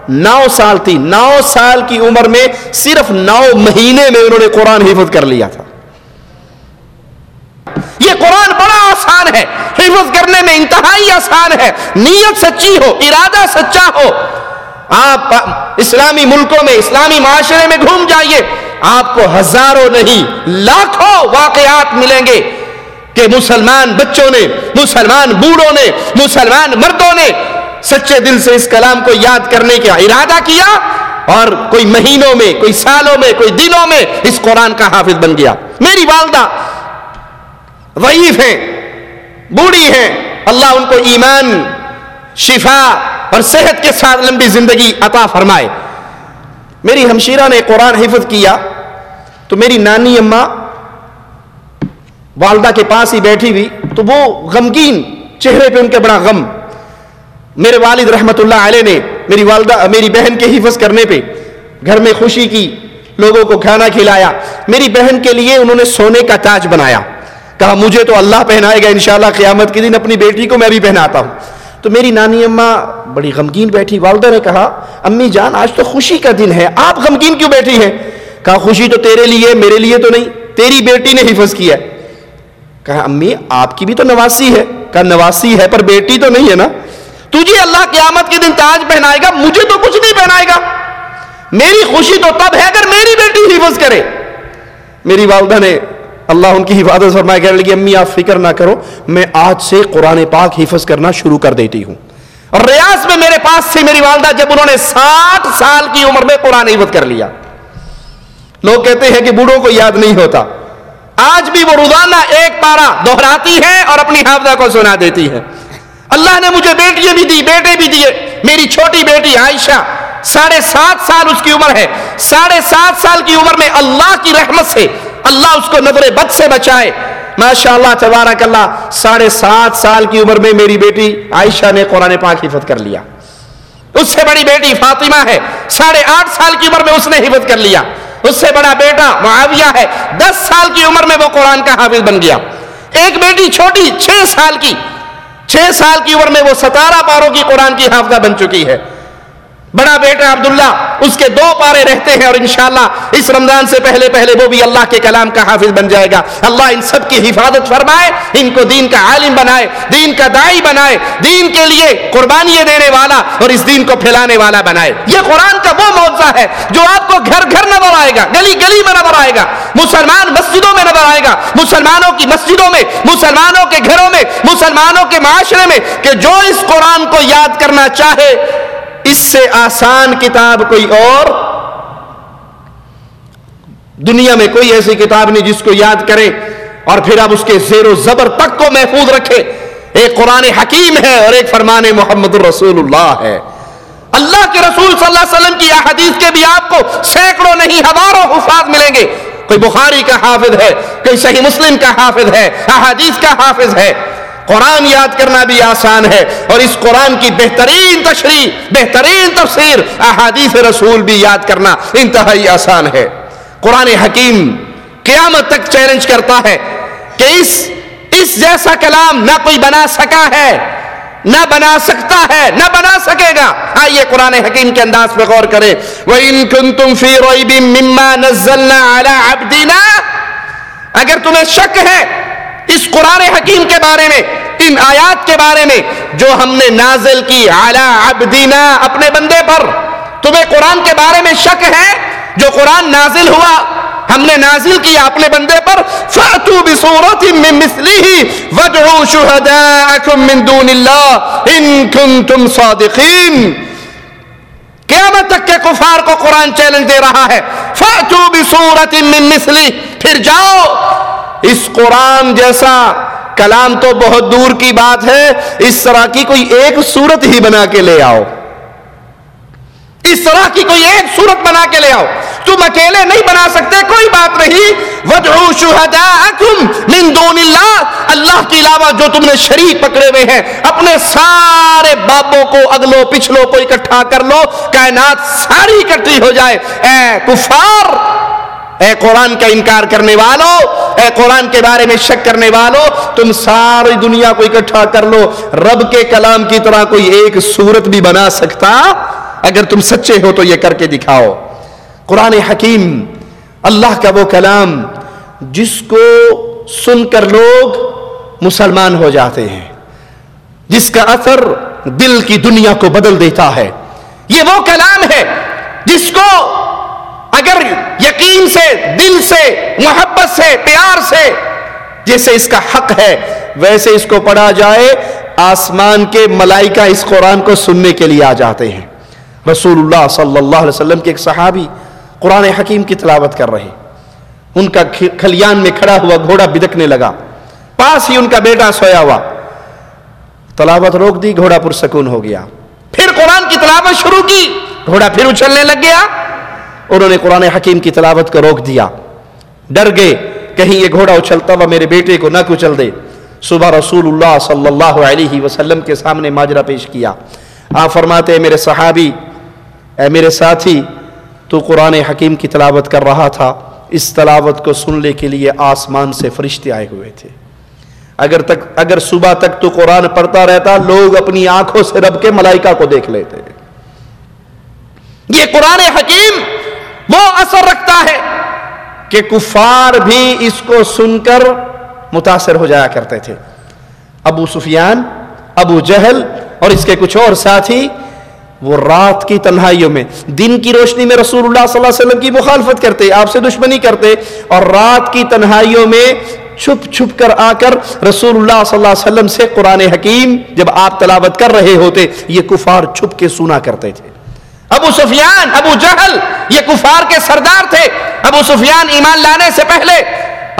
نو سال تھی۔ نو سال کی عمر میں صرف نو مہینے میں انہوں نے قرآن حفظ کر لیا تھا۔ یہ قرآن بڑا آسان ہے۔ حفظ کرنے میں انتہائی آسان ہے۔ نیت سچی ہو، ارادہ سچا ہو۔ آپ اسلامی ملکوں میں، اسلامی معاشرے میں گھوم جائیے۔ آپ کو ہزاروں نہیں، لاکھوں واقعات ملیں گے کہ مسلمان بچوں نے، مسلمان بوڑھوں نے، مسلمان مردوں نے سچے دل سے اس کلام کو یاد کرنے کا ارادہ کیا اور کوئی مہینوں میں، کوئی سالوں میں، کوئی دنوں میں اس قرآن کا حافظ بن گیا۔ میری والدہ ضعیف ہیں، بوڑھی ہیں۔ اللہ ان کو ایمان، شفا اور صحت کے ساتھ لمبی زندگی عطا فرمائے۔ میری ہمشیرہ نے قرآن حفظ کیا تو میری نانی اماں والدہ کے پاس ہی بیٹھی ہوئی تو وہ غمگین چہرے پہ ان کے بڑا غم میرے والد رحمت اللہ علیہ نے میری والدہ، میری بہن کے حفظ کرنے پہ گھر میں خوشی کی، لوگوں کو کھانا کھلایا۔ میری بہن کے لیے انہوں نے سونے کا تاج بنایا۔ کہا، مجھے تو اللہ پہنائے گا، انشاءاللہ قیامت کے دن اپنی بیٹی کو میں بھی پہناتا ہوں۔ تو میری نانی اماں بڑی غمگین بیٹھی، والدہ نے کہا، امی جان، آج تو خوشی کا دن ہے، آپ غمگین کیوں بیٹھی ہیں؟ کہا، خوشی تو تیرے لیے میرے لیے تو نہیں، تیری بیٹی نے حفظ کیا کہا، امی، آپ کی بھی تو نواسی ہے۔ کہا، نواسی ہے پر بیٹی تو نہیں ہے نا؟ تجھے اللہ قیامت کے دن تاج پہنائے گا، مجھے تو کچھ نہیں پہنائے گا۔ میری خوشی تو تب ہے اگر میری بیٹی حفظ کرے۔ میری والدہ نے اللہ ان کی حفاظت فرمائے، کہنے لگی، امی آپ فکر نہ کرو، میں آج سے قرآن پاک حفظ کرنا شروع کر دیتی ہوں۔ اور ریاض میں میرے پاس سے میری والدہ جب انہوں نے ساٹھ سال کی عمر میں قرآن حفظ کر لیا۔ لوگ کہتے ہیں کہ بوڑھوں کو یاد نہیں ہوتا۔ آج بھی وہ روزانہ ایک پارا دہراتی ہے اور اپنی حافظہ کو سنا دیتی ہے۔ اللہ نے مجھے بیٹیاں بھی دی، بیٹے بھی دیے۔ میری چھوٹی بیٹی عائشہ ساڑھے سات سال اس کی عمر ہے۔ ساڑھے سات سال کی عمر میں اللہ کی رحمت سے اللہ اس کو نظر بد سے بچائے۔ ماشاء اللہ تبارک اللہ، ساڑھے سات سال کی عمر میں میری بیٹی عائشہ نے قرآن پاک حفظ کر لیا۔ اس سے بڑی بیٹی فاطمہ ہے۔ ساڑھے آٹھ سال کی عمر میں اس نے حفظ کر لیا۔ اس سے بڑا بیٹا معاویہ ہے۔ دس سال کی عمر میں وہ قرآن کا حافظ بن گیا۔ ایک بیٹی چھوٹی، چھ سال کی۔ چھ سال کی عمر میں وہ ستارہ پاروں کی قرآن کی حافظہ بن چکی ہے۔ بڑا بیٹا عبداللہ، اس کے دو پارے رہتے ہیں اور انشاءاللہ اس رمضان سے پہلے پہلے وہ بھی اللہ کے کلام کا حافظ بن جائے گا۔ اللہ ان سب کی حفاظت فرمائے، ان کو دین کا عالم بنائے، دین کا دائی بنائے، دین کے لیے قربانی دینے والا اور اس دین کو پھیلانے والا بنائے۔ یہ قرآن کا وہ موضوع ہے جو آپ کو گھر گھر نظر آئے گا، گلی گلی میں نظر آئے گا، مسلمان مسجدوں میں نظر آئے گا، مسلمانوں کی مسجدوں میں، مسلمانوں کے گھروں میں، مسلمانوں کے معاشرے میں کہ جو اس قرآن کو یاد کرنا چاہے اس سے آسان کتاب کوئی اور دنیا میں کوئی ایسی کتاب نہیں جس کو یاد کرے اور پھر اب اس کے زیر و زبر تک کو محفوظ رکھے۔ ایک قرآن حکیم ہے اور ایک فرمان محمد الرسول اللہ ہے۔ اللہ کے رسول صلی اللہ علیہ وسلم کی احادیث کے بھی آپ کو سینکڑوں نہیں ہزاروں حفاظ ملیں گے۔ کوئی بخاری کا حافظ ہے، کوئی صحیح مسلم کا حافظ ہے، احادیث کا حافظ ہے۔ قرآن یاد کرنا بھی آسان ہے اور اس قرآن کی بہترین تشریح، بہترین تفسیر احادیث رسول بھی یاد کرنا انتہائی آسان ہے۔ قرآن حکیم قیامت تک چیلنج کرتا ہے کہ اس اس جیسا کلام نہ کوئی بنا سکا ہے، نہ بنا سکتا ہے، نہ بنا سکے گا۔ آئیے قرآن حکیم کے انداز پہ غور کریں۔ وَإِن كُنتُم فِي رَيْبٍ مِّمَّا نَزَّلْنَا عَلَىٰ عَبْدِنَا، اگر تمہیں شک ہے اس قرآن حکیم کے بارے میں ان آیات کے بارے میں جو ہم نے نازل کی اعلیٰ عبدینا اپنے بندے پر۔ تمہیں قرآن کے بارے میں شک ہے؟ جو قرآن نازل ہوا، ہم نے نازل کیا اپنے بندے پر۔ فَأْتُوا بِصُورَةٍ مِّن مِثْلِهِ وَادْعُوا شُهَدَاءَكُم مِّن دُونِ اللَّهِ إِن كُنتُمْ صَادِقِينَ قیامت تک کے کفار کو قرآن چیلنج دے رہا ہے۔ فَأْتُوا بِصُورَةٍ مِّن مِثْلِهِ۔ پھر جاؤ۔ اس قرآن جیسا کلام تو بہت دور کی بات ہے، اس طرح کی کوئی ایک صورت ہی بنا کے لے آؤ۔ اس طرح کی کوئی ایک صورت بنا کے لے آؤ۔ تم اکیلے نہیں بنا سکتے، کوئی بات نہیں۔ وَدْعُوا شُهَدَاءَكُمْ مِن دُونِ اللَّهِ۔ اللہ کے علاوہ جو تم نے شریک پکڑے ہوئے ہیں، اپنے سارے بابوں کو اگلو پچھلو کو اکٹھا کر لو۔ کائنات ساری اکٹھی ہو جائے۔ اے کفار! اے قرآن کا انکار کرنے والوں اے قرآن کے بارے میں شک کرنے والوں تم ساری دنیا کو اکٹھا کر لو، رب کے کلام کی طرح کوئی ایک صورت بھی بنا سکتا، اگر تم سچے ہو تو یہ کر کے دکھاؤ۔ قرآن حکیم، اللہ کا وہ کلام، جس کو سن کر لوگ مسلمان ہو جاتے ہیں، جس کا اثر دل کی دنیا کو بدل دیتا ہے۔ یہ وہ کلام ہے جس کو اگر یقین سے، دل سے، محبت سے، پیار سے جیسے اس کا حق ہے، ویسے اس کو پڑھا جائے، آسمان کے ملائکہ اس قرآن کو سننے کے لیے آ جاتے ہیں۔ رسول اللہ صلی اللہ علیہ وسلم کے ایک صحابی قرآن حکیم کی تلاوت کر رہے۔ ان کا کھلیان میں کھڑا ہوا گھوڑا بدکنے لگا۔ پاس ہی ان کا بیٹا سویا ہوا۔ تلاوت روک دی، گھوڑا پرسکون ہو گیا۔ پھر قرآن کی تلاوت شروع کی۔ گھوڑا پھر اچھلنے لگ گیا۔ انہوں نے قرآن حکیم کی تلاوت کو روک دیا۔ ڈر گئے، کہیں یہ گھوڑا اچھلتا ہوا میرے بیٹے کو نہ کچل دے۔ صبح رسول اللہ صلی اللہ علیہ وسلم کے سامنے ماجرہ پیش کیا۔ آپ فرماتے ہیں میرے صحابی، اے میرے ساتھی، تو قرآن حکیم کی تلاوت کر رہا تھا۔ اس تلاوت کو سننے کے لیے آسمان سے فرشتے آئے ہوئے تھے۔ اگر تک، اگر صبح تک تو قرآن پڑھتا رہتا، لوگ اپنی آنکھوں سے رب کے ملائکہ کو دیکھ لیتے۔ یہ قرآن حکیم وہ اثر رکھتا ہے کہ کفار بھی اس کو سن کر متاثر ہو جایا کرتے تھے۔ ابو سفیان، ابو جہل اور اس کے کچھ اور ساتھی وہ رات کی تنہائیوں میں، دن کی روشنی میں رسول اللہ صلی اللہ علیہ وسلم کی مخالفت کرتے، آپ سے دشمنی کرتے اور رات کی تنہائیوں میں چھپ چھپ کر آ کر رسول اللہ صلی اللہ علیہ وسلم سے قرآن حکیم جب آپ تلاوت کر رہے ہوتے، یہ کفار چھپ کے سنا کرتے تھے۔ ابو سفیان، ابو جہل، یہ کفار کے سردار تھے۔ ابو سفیان ایمان لانے سے پہلے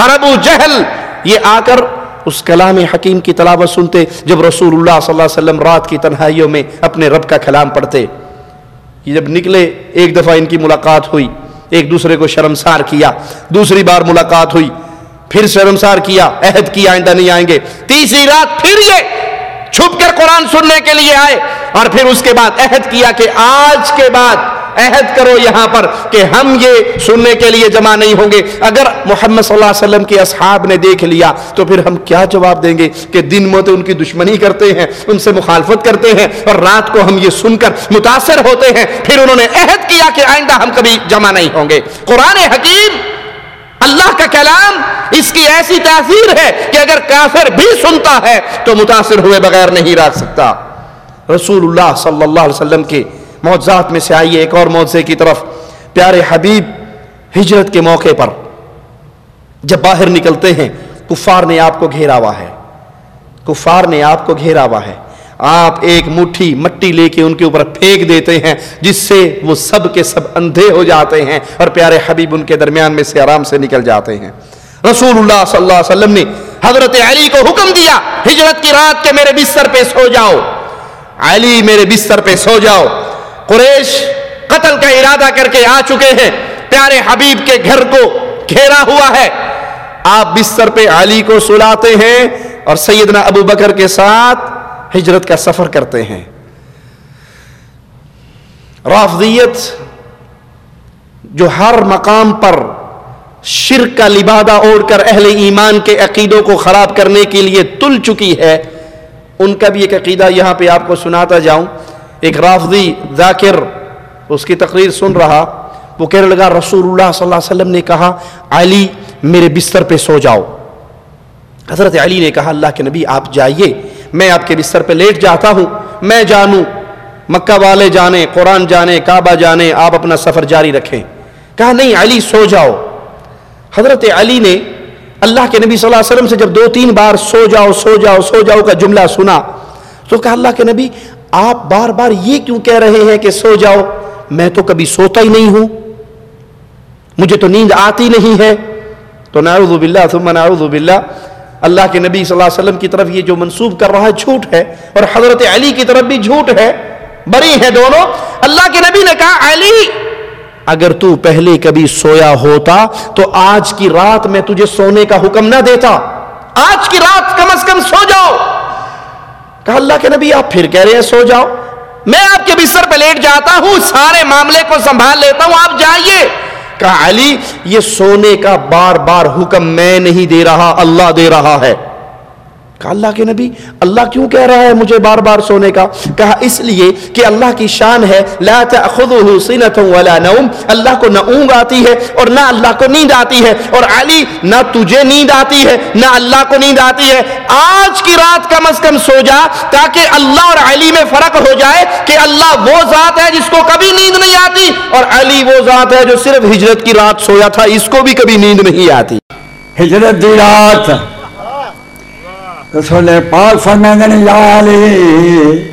اور ابو جہل یہ آ کر اس کلام حکیم کی تلاوت سنتے جب رسول اللہ صلی اللہ علیہ وسلم رات کی تنہائیوں میں اپنے رب کا کلام پڑھتے۔ یہ جب نکلے، ایک دفعہ ان کی ملاقات ہوئی، ایک دوسرے کو شرمسار کیا، دوسری بار ملاقات ہوئی، پھر شرمسار کیا، عہد کی آئندہ نہیں آئیں گے، تیسری رات پھر یہ چھپ کر قرآن سننے کے لیے آئے اور پھر اس کے بعد عہد کیا کہ آج کے بعد عہد کرو یہاں پر کہ ہم یہ سننے کے لیے جمع نہیں ہوں گے۔ اگر محمد صلی اللہ علیہ وسلم کے اصحاب نے دیکھ لیا تو پھر ہم کیا جواب دیں گے کہ دن موتے ان کی دشمنی کرتے ہیں، ان سے مخالفت کرتے ہیں اور رات کو ہم یہ سن کر متاثر ہوتے ہیں۔ پھر انہوں نے عہد کیا کہ آئندہ ہم کبھی جمع نہیں ہوں گے۔ قرآن حکیم اللہ کا کلام اس کی ایسی تاثیر ہے کہ اگر کافر بھی سنتا ہے تو متاثر ہوئے بغیر نہیں رکھ سکتا۔ رسول اللہ صلی اللہ علیہ وسلم کے معجزات میں سے آئیے ایک اور معجزے کی طرف۔ پیارے حبیب، ہجرت کے موقع پر جب باہر نکلتے ہیں، کفار نے آپ کو گھیرا ہوا ہے۔ کفار نے آپ کو گھیرا ہوا ہے۔ آپ ایک مٹھی مٹی لے کے ان کے اوپر پھینک دیتے ہیں، جس سے وہ سب کے سب اندھے ہو جاتے ہیں اور پیارے حبیب ان کے درمیان میں سے آرام سے نکل جاتے ہیں۔ رسول اللہ صلی اللہ علیہ وسلم نے حضرت علی کو حکم دیا، ہجرت کی رات کے میرے بستر پہ سو جاؤ۔ علی میرے بستر پہ سو جاؤ۔ قریش قتل کا ارادہ کر کے آ چکے ہیں۔ پیارے حبیب کے گھر کو گھیرا ہوا ہے۔ آپ بستر پہ علی کو سلاتے ہیں اور سیدنا ابو بکر کے ساتھ ہجرت کا سفر کرتے ہیں۔ رافضیت جو ہر مقام پر شرک کا لبادہ اوڑھ کر اہل ایمان کے عقیدوں کو خراب کرنے کے لیے تل چکی ہے، ان کا بھی ایک عقیدہ یہاں پہ آپ کو سناتا جاؤں۔ ایک رافضی ذاکر اس کی تقریر سن رہا، وہ کہنے لگا، رسول اللہ صلی اللہ علیہ وسلم نے کہا، علی میرے بستر پہ سو جاؤ۔ حضرت علی نے کہا، اللہ کے نبی آپ جائیے۔ میں آپ کے بستر پہ لیٹ جاتا ہوں، میں جانوں، مکہ والے جانے، قرآن جانے، کعبہ جانے، آپ اپنا سفر جاری رکھیں۔ کہا، نہیں علی، سو جاؤ۔ حضرت علی نے اللہ کے نبی صلی اللہ علیہ وسلم سے جب دو تین بار سو جاؤ سو جاؤ سو جاؤ کا جملہ سنا، تو کہا، اللہ کے نبی، آپ بار بار یہ کیوں کہہ رہے ہیں کہ سو جاؤ؟ میں تو کبھی سوتا ہی نہیں ہوں۔ مجھے تو نیند آتی نہیں ہے۔ تو نعوذ باللہ، ثم نعوذ باللہ اللہ کے نبی صلی اللہ علیہ وسلم کی طرف یہ جو منسوب کر رہا ہے جھوٹ ہے اور حضرت علی کی طرف بھی جھوٹ ہے، بری ہے دونوں۔ اللہ کے نبی نے کہا، علی، اگر تو پہلے کبھی سویا ہوتا تو آج کی رات میں تجھے سونے کا حکم نہ دیتا۔ آج کی رات کم از کم سو جاؤ۔ کہا، اللہ کے نبی، آپ پھر کہہ رہے ہیں، سو جاؤ۔ میں آپ کے بستر پہ لیٹ جاتا ہوں، سارے معاملے کو سنبھال لیتا ہوں، آپ جائیے۔ کہا علی یہ سونے کا بار بار حکم میں نہیں دے رہا، اللہ دے رہا ہے۔ کہا، اللہ کے نبی، اللہ کیوں کہہ رہا ہے مجھے بار بار سونے کا؟ کہا، اس لیے کہ اللہ کی شان ہے، لا تأخذه سنة ولا نوم۔ اللہ کو نہ اونگ آتی ہے اور نہ اللہ کو نیند آتی ہے۔ اور علی، نہ تجھے نیند آتی ہے، نہ اللہ کو نیند آتی ہے۔ آج کی رات کم از کم سو جا تاکہ اللہ اور علی میں فرق ہو جائے کہ اللہ وہ ذات ہے جس کو کبھی نیند نہیں آتی اور علی وہ ذات ہے جو صرف ہجرت کی رات سویا تھا، اس کو بھی کبھی نیند نہیں آتی۔ ہجرت دی رات رسول پاک فرمیندن یا علی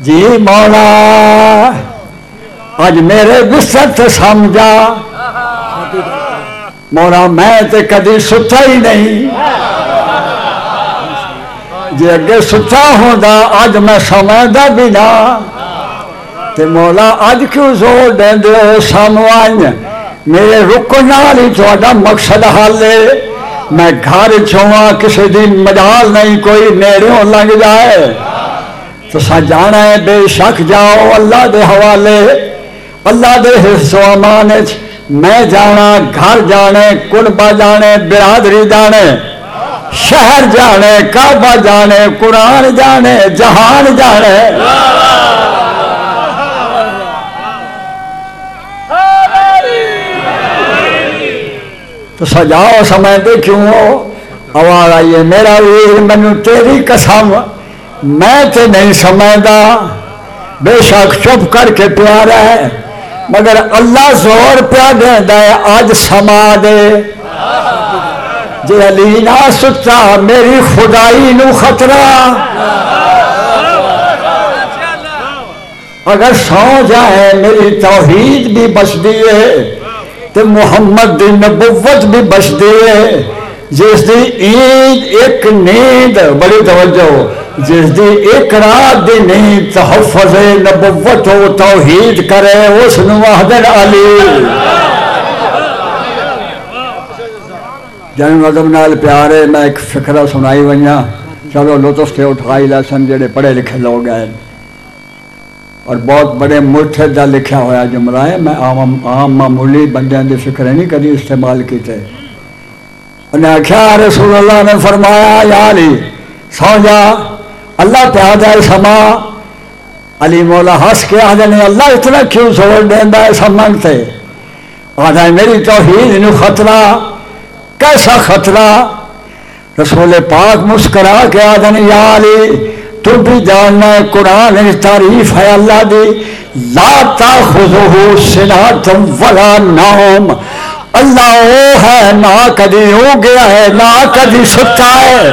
جی مولا اج میرے بستر تے سمجھا مولا، میں تے کدی ستا ہی نہیں۔ جی اگے ستا ہوندا اج میں سمجھدا بھی نہ۔ تے مولا اج کیوں زور دیندے ہو؟ سانو آئیں۔ میرے رکن نال ہی تہاڈا مقصد حل ہے۔ میں گھر چھواں کسی دن مجال نہیں، کوئی نیڑوں لنگ جائے۔ تو سا جانا ہے، بے شک جاؤ اللہ دے حوالے۔ اللہ دے حص و امان میں جانا، گھر جانے کنبا جانے، برادری جانے۔ شہر جانے، کعبہ جانے، قرآن جانے، جہان جانے۔ تو سجاؤ سمجھتے کیوں ہو آواز آئیے میرا ویر مینو تیری قسم میں تے نہیں سمجھدا بے شک چپ کر کے پیارا ہے مگر اللہ زور پیا دیندا ہے آج سما دے جی علی نہ ستا میری خدائی نو خطرہ اگر سو جائے میری توحید بھی بچ دیے تو محمد دی نبوت بھی بچتی ہے۔ جس دی عید، ایک نیند، بڑی توجہ۔ ہو جس دی ایک رات دی نیند تحفظ نبوت و توحید کرے، اس نوحدن علی۔ جنم عدم نال پیارے، میں ایک فکرہ سنائی ونیا چلو لطف سے اٹھائی لسن جڑے پڑھے لکھے لوگ ہیں۔ اور بہت بڑے مرتد کا لکھا ہوا جملہ ہے۔ میں عام معمولی بندیاں دے فکر نہیں کدی استعمال کیتے انہیں آخیا رسول اللہ نے فرمایا، یا علی، سو جا۔ اللہ پیاد ہے سما۔ علی مولا ہنس کے آدھے نے اللہ اتنا کیوں زور دینا ہے سمن سے آدھا میری توحید نو خطرہ، کیسا خطرہ؟ رسول پاک مسکرا کے آدھے نے یا علی تو بھی جاننا ہے، قرآن کی تعریف ہے اللہ دی۔ لا تاخذہ سنات ولا نوم۔ اللہ وہ ہے، نہ کدی ہو گیا ہے، نہ کدی ستا ہے۔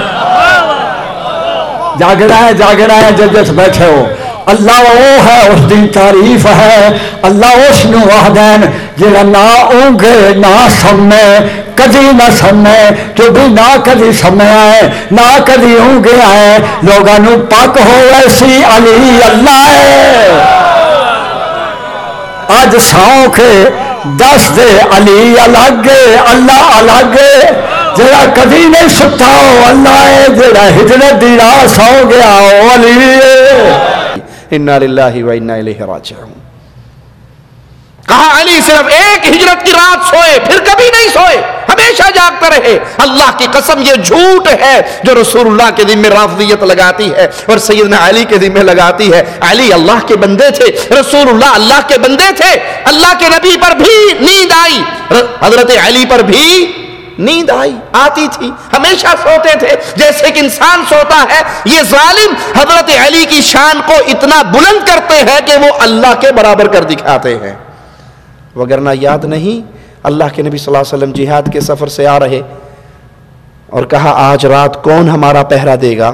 جاگنا ہے جاگنا ہے جب جس بیٹھے ہو۔ اللہ وہ ہے، اس دی تعریف ہے۔ اللہ اس نو وحدین جڑا نہ اونگے نہ سمے۔ کدی نہ سمے تو بھی نہ کدی سمے آئے نہ کدی اونگے آئے لوگاں نو پاک ہو ایسی علی اللہ ہے اج سوکھ دس دے علی الگ اللہ الگ جڑا کدی نہیں ستا ہو اللہ ہے جڑا ہجرت دی راہ سو گیا وہ علی انا للہ و انا الیہ راجعون کہا علی صرف ایک ہجرت کی رات سوئے، پھر کبھی نہیں سوئے، ہمیشہ جاگتا رہے۔ اللہ کی قسم یہ جھوٹ ہے جو رسول اللہ کے ذمہ رافضیت لگاتی ہے اور سیدنا علی کے ذمہ لگاتی ہے۔ علی اللہ کے بندے تھے، رسول اللہ اللہ کے بندے تھے۔ اللہ کے نبی پر بھی نیند آئی۔ حضرت علی پر بھی نیند آئی، آتی تھی۔ ہمیشہ سوتے تھے۔ جیسے کہ انسان سوتا ہے، یہ ظالم حضرت علی کی شان کو اتنا بلند کرتے ہیں کہ وہ اللہ کے برابر کر دکھاتے ہیں۔ وگرنہ یاد نہیں، اللہ کے نبی صلی اللہ علیہ وسلم جہاد کے سفر سے آ رہے اور کہا، آج رات کون ہمارا پہرا دے گا؟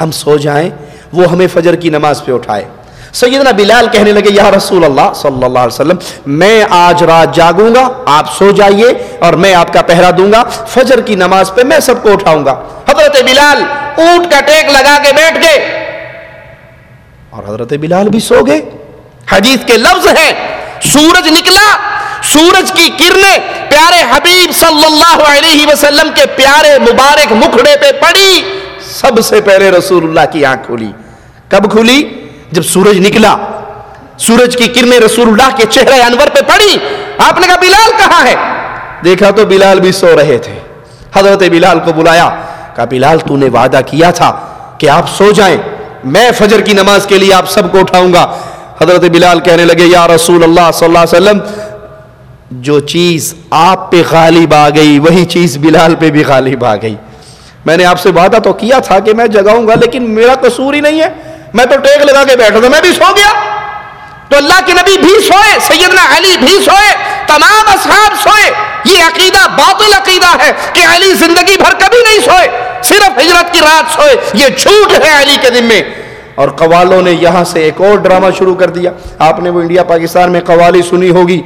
ہم سو جائیں، وہ ہمیں فجر کی نماز پہ اٹھائے۔ سیدنا بلال کہنے لگے، یا رسول اللہ صلی اللہ علیہ وسلم، میں آج رات جاگوں گا، آپ سو جائیے اور میں آپ کا پہرا دوں گا، فجر کی نماز پہ میں سب کو اٹھاؤں گا۔ حضرت بلال اونٹ کا ٹیک لگا کے بیٹھ گئے۔ اور حضرت بلال بھی سو گئے۔ حدیث کے لفظ ہیں سورج نکلا، سورج کی کرنیں پیارے حبیب صلی اللہ علیہ وسلم کے پیارے مبارک مکھڑے پہ پڑی۔ سب سے پہلے رسول اللہ کی آنکھ کھلی۔ کب کھلی؟ جب سورج نکلا۔ سورج کی کرنیں رسول اللہ کے چہرے انور پہ پڑی۔ آپ نے کہا، بلال کہاں ہے؟ دیکھا تو بلال بھی سو رہے تھے۔ حضرت بلال کو بلایا۔ کہا، بلال، تو نے وعدہ کیا تھا کہ آپ سو جائیں۔ میں فجر کی نماز کے لیے آپ سب کو اٹھاؤں گا۔ حضرت بلال کہنے لگے، یا رسول اللہ صلی اللہ علیہ وسلم، جو چیز آپ پہ غالب آ گئی، وہی چیز بلال پہ بھی غالب آ گئی۔ میں نے آپ سے وعدہ تو کیا تھا کہ میں جگاؤں گا، لیکن میرا قصور ہی نہیں ہے۔ میں تو ٹیک لگا کے بیٹھا تھا، میں بھی سو گیا۔ تو اللہ کے نبی بھی سوئے، سیدنا علی بھی سوئے، تمام اصحاب سوئے۔ یہ عقیدہ باطل عقیدہ ہے کہ علی زندگی بھر کبھی نہیں سوئے، صرف ہجرت کی رات سوئے۔ یہ جھوٹ ہے علی کے ذمے۔ اور قوالوں نے یہاں سے ایک اور ڈرامہ شروع کر دیا۔ آپ نے وہ انڈیا پاکستان میں قوالی سنی ہوگی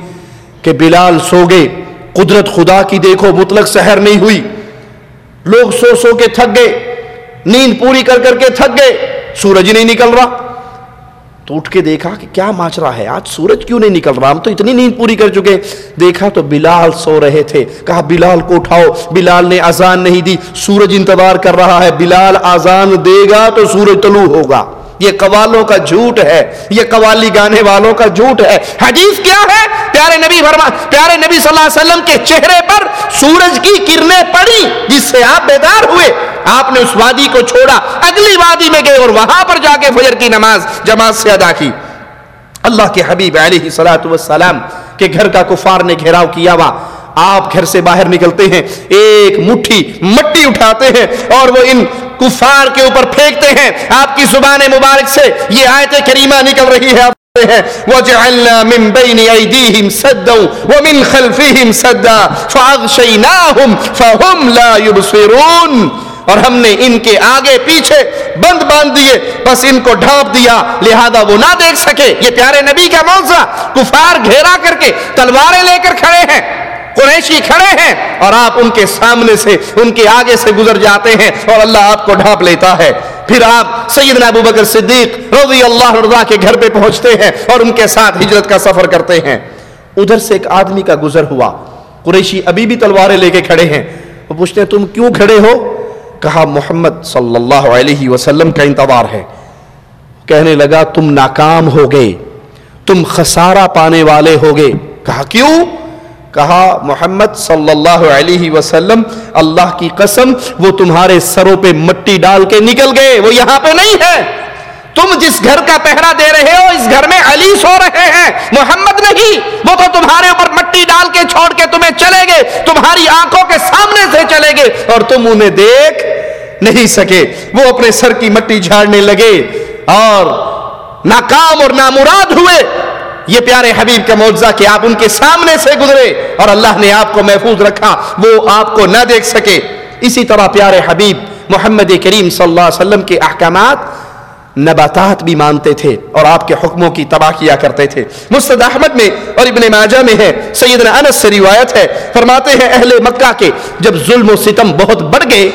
کہ بلال سو گئے، قدرت خدا کی دیکھو، مطلق سحر نہیں ہوئی۔ لوگ سو سو کے تھک گئے، نیند پوری کر کر کے تھک گئے، سورج نہیں نکل رہا۔ تو اٹھ کے دیکھا کہ کیا ماجرا ہے، آج سورج کیوں نہیں نکل رہا؟ ہم تو اتنی نیند پوری کر چکے۔ دیکھا تو بلال سو رہے تھے۔ کہا، بلال کو اٹھاؤ، بلال نے آزان نہیں دی۔ سورج انتظار کر رہا ہے، بلال آزان دے گا تو سورج طلوع ہوگا۔ یہ قوالوں کا جھوٹ ہے، یہ قوالی گانے والوں کا جھوٹ ہے۔ حدیث کیا ہے؟ پیارے نبی فرما، پیارے نبی صلی اللہ علیہ وسلم کے چہرے پر سورج کی کرنیں پڑی، جس سے آپ بیدار ہوئے۔ آپ نے اس وادی کو چھوڑا، اگلی وادی میں گئے اور وہاں پر جا کے فجر کی نماز، جماعت سے ادا کی۔ اللہ کے حبیب علیہ صلاۃ والسلام کے گھر کا کفار نے گھیراؤ کیا ہوا۔ آپ گھر سے باہر نکلتے ہیں، ایک مٹھی مٹی اٹھاتے ہیں اور وہ ان کفار کے اوپر پھینکتے ہیں۔ آپ کی زبان مبارک سے یہ آیت کریمہ نکل رہی ہے۔ وَجَعَلْنَا مِن بَيْنِ أَيْدِيهِمْ سَدًّا وَمِن خَلْفِهِمْ سَدًّا فَأَغْشَيْنَاهُمْ فَهُمْ لَا يُبْصِرُونَ۔ اور ہم نے ان کے آگے پیچھے بند باندھ دیے، بس ان کو ڈھانپ دیا۔ لہذا وہ نہ دیکھ سکے۔ یہ پیارے نبی کا موضوع، کفار گھیرا کر کے تلواریں لے کر کھڑے ہیں۔ قریشی کھڑے ہیں اور آپ ان کے سامنے سے، ان کے آگے سے گزر جاتے ہیں اور اللہ آپ کو ڈھانپ لیتا ہے۔ پھر آپ سیدنا ابو بکر صدیق رضی اللہ رضا کے گھر پہ پہنچتے ہیں اور ان کے ساتھ ہجرت کا سفر کرتے ہیں۔ ادھر سے ایک آدمی کا گزر ہوا۔ قریشی ابھی بھی تلواریں لے کے کھڑے ہیں۔ وہ پوچھتے ہیں، تم کیوں کھڑے ہو؟ کہا، محمد صلی اللہ علیہ وسلم کا انتظار ہے۔ کہنے لگا، تم ناکام ہو گئے۔ تم خسارہ پانے والے ہو گئے۔ کہا، کیوں؟ کہا محمد صلی اللہ علیہ وسلم، اللہ کی قسم، وہ تمہارے سروں پہ مٹی ڈال کے نکل گئے، وہ یہاں پہ نہیں ہے۔ تم جس گھر کا پہرا دے رہے ہو، اس گھر میں علی سو رہے ہیں، محمد نہیں۔ وہ تو تمہارے اوپر مٹی ڈال کے چھوڑ کے تمہیں چلے گئے، تمہاری آنکھوں کے سامنے سے چلے گئے، اور تم انہیں دیکھ نہیں سکے۔ وہ اپنے سر کی مٹی جھاڑنے لگے اور ناکام اور نامراد ہوئے۔ یہ پیارے حبیب کا معجزہ کہ آپ ان کے سامنے سے گزرے اور اللہ نے آپ کو محفوظ رکھا، وہ آپ کو نہ دیکھ سکے۔ اسی طرح پیارے حبیب محمد کریم صلی اللہ علیہ وسلم کے احکامات نباتات بھی مانتے تھے اور آپ کے حکموں کی تباہ کیا کرتے تھے۔ مستد احمد میں اور ابن ماجہ میں ہے، سیدنا انس سے روایت ہے۔ فرماتے ہیں اہل مکہ کے جب ظلم و ستم بہت بڑھ گئے،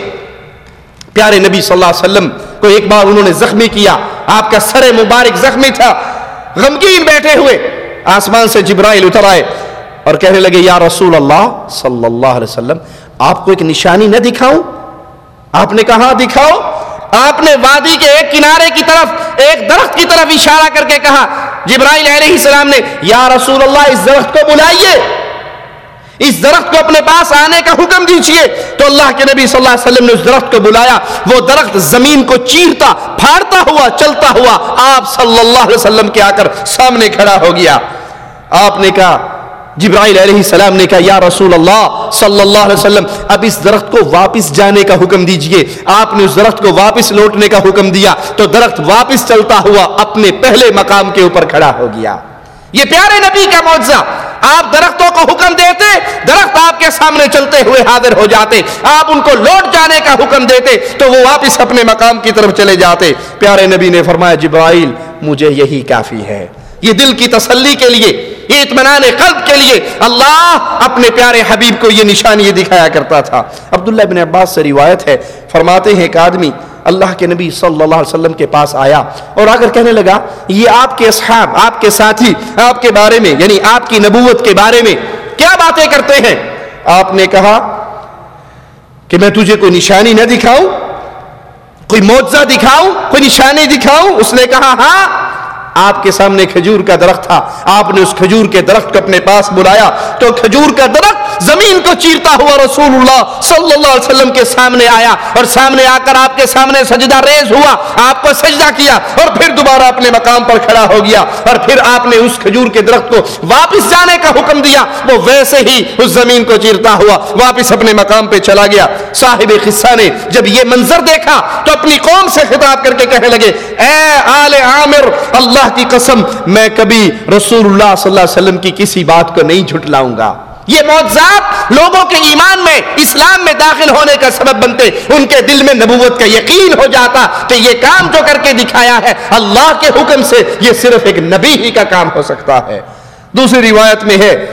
پیارے نبی صلی اللہ علیہ وسلم کو ایک بار انہوں نے زخمی کیا۔ آپ کا سر مبارک زخمی تھا۔ غمگین بیٹھے ہوئے آسمان سے جبرائیل اتر آئے اور کہنے لگے، یا رسول اللہ صلی اللہ علیہ وسلم، آپ کو ایک نشانی نہ دکھاؤں؟ آپ نے کہا، دکھاؤ؟ آپ نے وادی کے ایک کنارے کی طرف، ایک درخت کی طرف اشارہ کر کے کہا، جبرائیل علیہ السلام نے، یا رسول اللہ، اس درخت کو بلائیے! اس درخت کو اپنے پاس آنے کا حکم دیجیے تو اللہ کے نبی صلی اللہ علیہ وسلم نے اس درخت کو بلایا۔ وہ درخت زمین کو چیرتا، پھاڑتا ہوا، چلتا ہوا آپ صلی اللہ علیہ وسلم کے آ کر سامنے کھڑا ہو گیا۔ آپ نے کہا، جبرائیل علیہ السلام نے کہا، یا رسول اللہ صلی اللہ علیہ وسلم، اب اس درخت کو واپس جانے کا حکم دیجیے۔ آپ نے اس درخت کو واپس لوٹنے کا حکم دیا۔ تو درخت واپس چلتا ہوا اپنے پہلے مقام کے اوپر کھڑا ہو گیا۔ یہ پیارے نبی کا معجزہ۔ آپ درختوں کو حکم دیتے، درخت آپ کے سامنے چلتے ہوئے حاضر ہو جاتے، آپ ان کو لوٹ جانے کا حکم دیتے تو وہ واپس اپنے مقام کی طرف چلے جاتے۔ پیارے نبی نے فرمایا، جبرائیل، مجھے یہی کافی ہے۔ یہ دل کی تسلی کے لیے، یہ اطمینان قلب کے لیے اللہ اپنے پیارے حبیب کو یہ نشانی یہ دکھایا کرتا تھا۔ عبداللہ بن عباس سے روایت ہے، فرماتے ہیں ایک آدمی اللہ کے نبی صلی اللہ علیہ وسلم کے پاس آیا اور اگر کہنے لگا، یہ آپ کے اصحاب، آپ کے ساتھی، آپ کے بارے میں یعنی آپ کی نبوت کے بارے میں کیا باتیں کرتے ہیں؟ آپ نے کہا کہ میں تجھے کوئی نشانی نہ دکھاؤں، کوئی معجزہ دکھاؤں، کوئی نشانی دکھاؤں۔ اس نے کہا ہاں آپ کے سامنے کھجور کا درخت تھا۔ آپ نے اس کھجور کے درخت کو اپنے پاس بلایا۔ تو کھجور کا درخت زمین کو چیرتا ہوا رسول اللہ صلی اللہ علیہ وسلم کے سامنے آیا اور سامنے آ کر آپ کے سامنے سجدہ ریز ہوا، آپ کو سجدہ کیا اور پھر دوبارہ اپنے مقام پر کھڑا ہو گیا اور پھر آپ نے اس کھجور کے درخت کو واپس جانے کا حکم دیا۔ وہ ویسے ہی اس زمین کو چیرتا ہوا واپس اپنے مقام پہ چلا گیا۔ صاحب قصہ نے جب یہ منظر دیکھا تو اپنی قوم سے خطاب کر کے کہنے لگے، اے آل عامر، اللہ کی قسم، میں کبھی رسول اللہ صلی اللہ علیہ وسلم کی کسی بات کو نہیں جھٹلاؤں گا۔ یہ معجزات لوگوں کے ایمان میں، اسلام میں داخل ہونے کا سبب بنتے، ان کے دل میں نبوت کا یقین ہو جاتا۔ کہ یہ کام جو کر کے دکھایا ہے، اللہ کے حکم سے یہ صرف ایک نبی ہی کا کام ہو سکتا ہے۔ دوسری روایت میں ہے،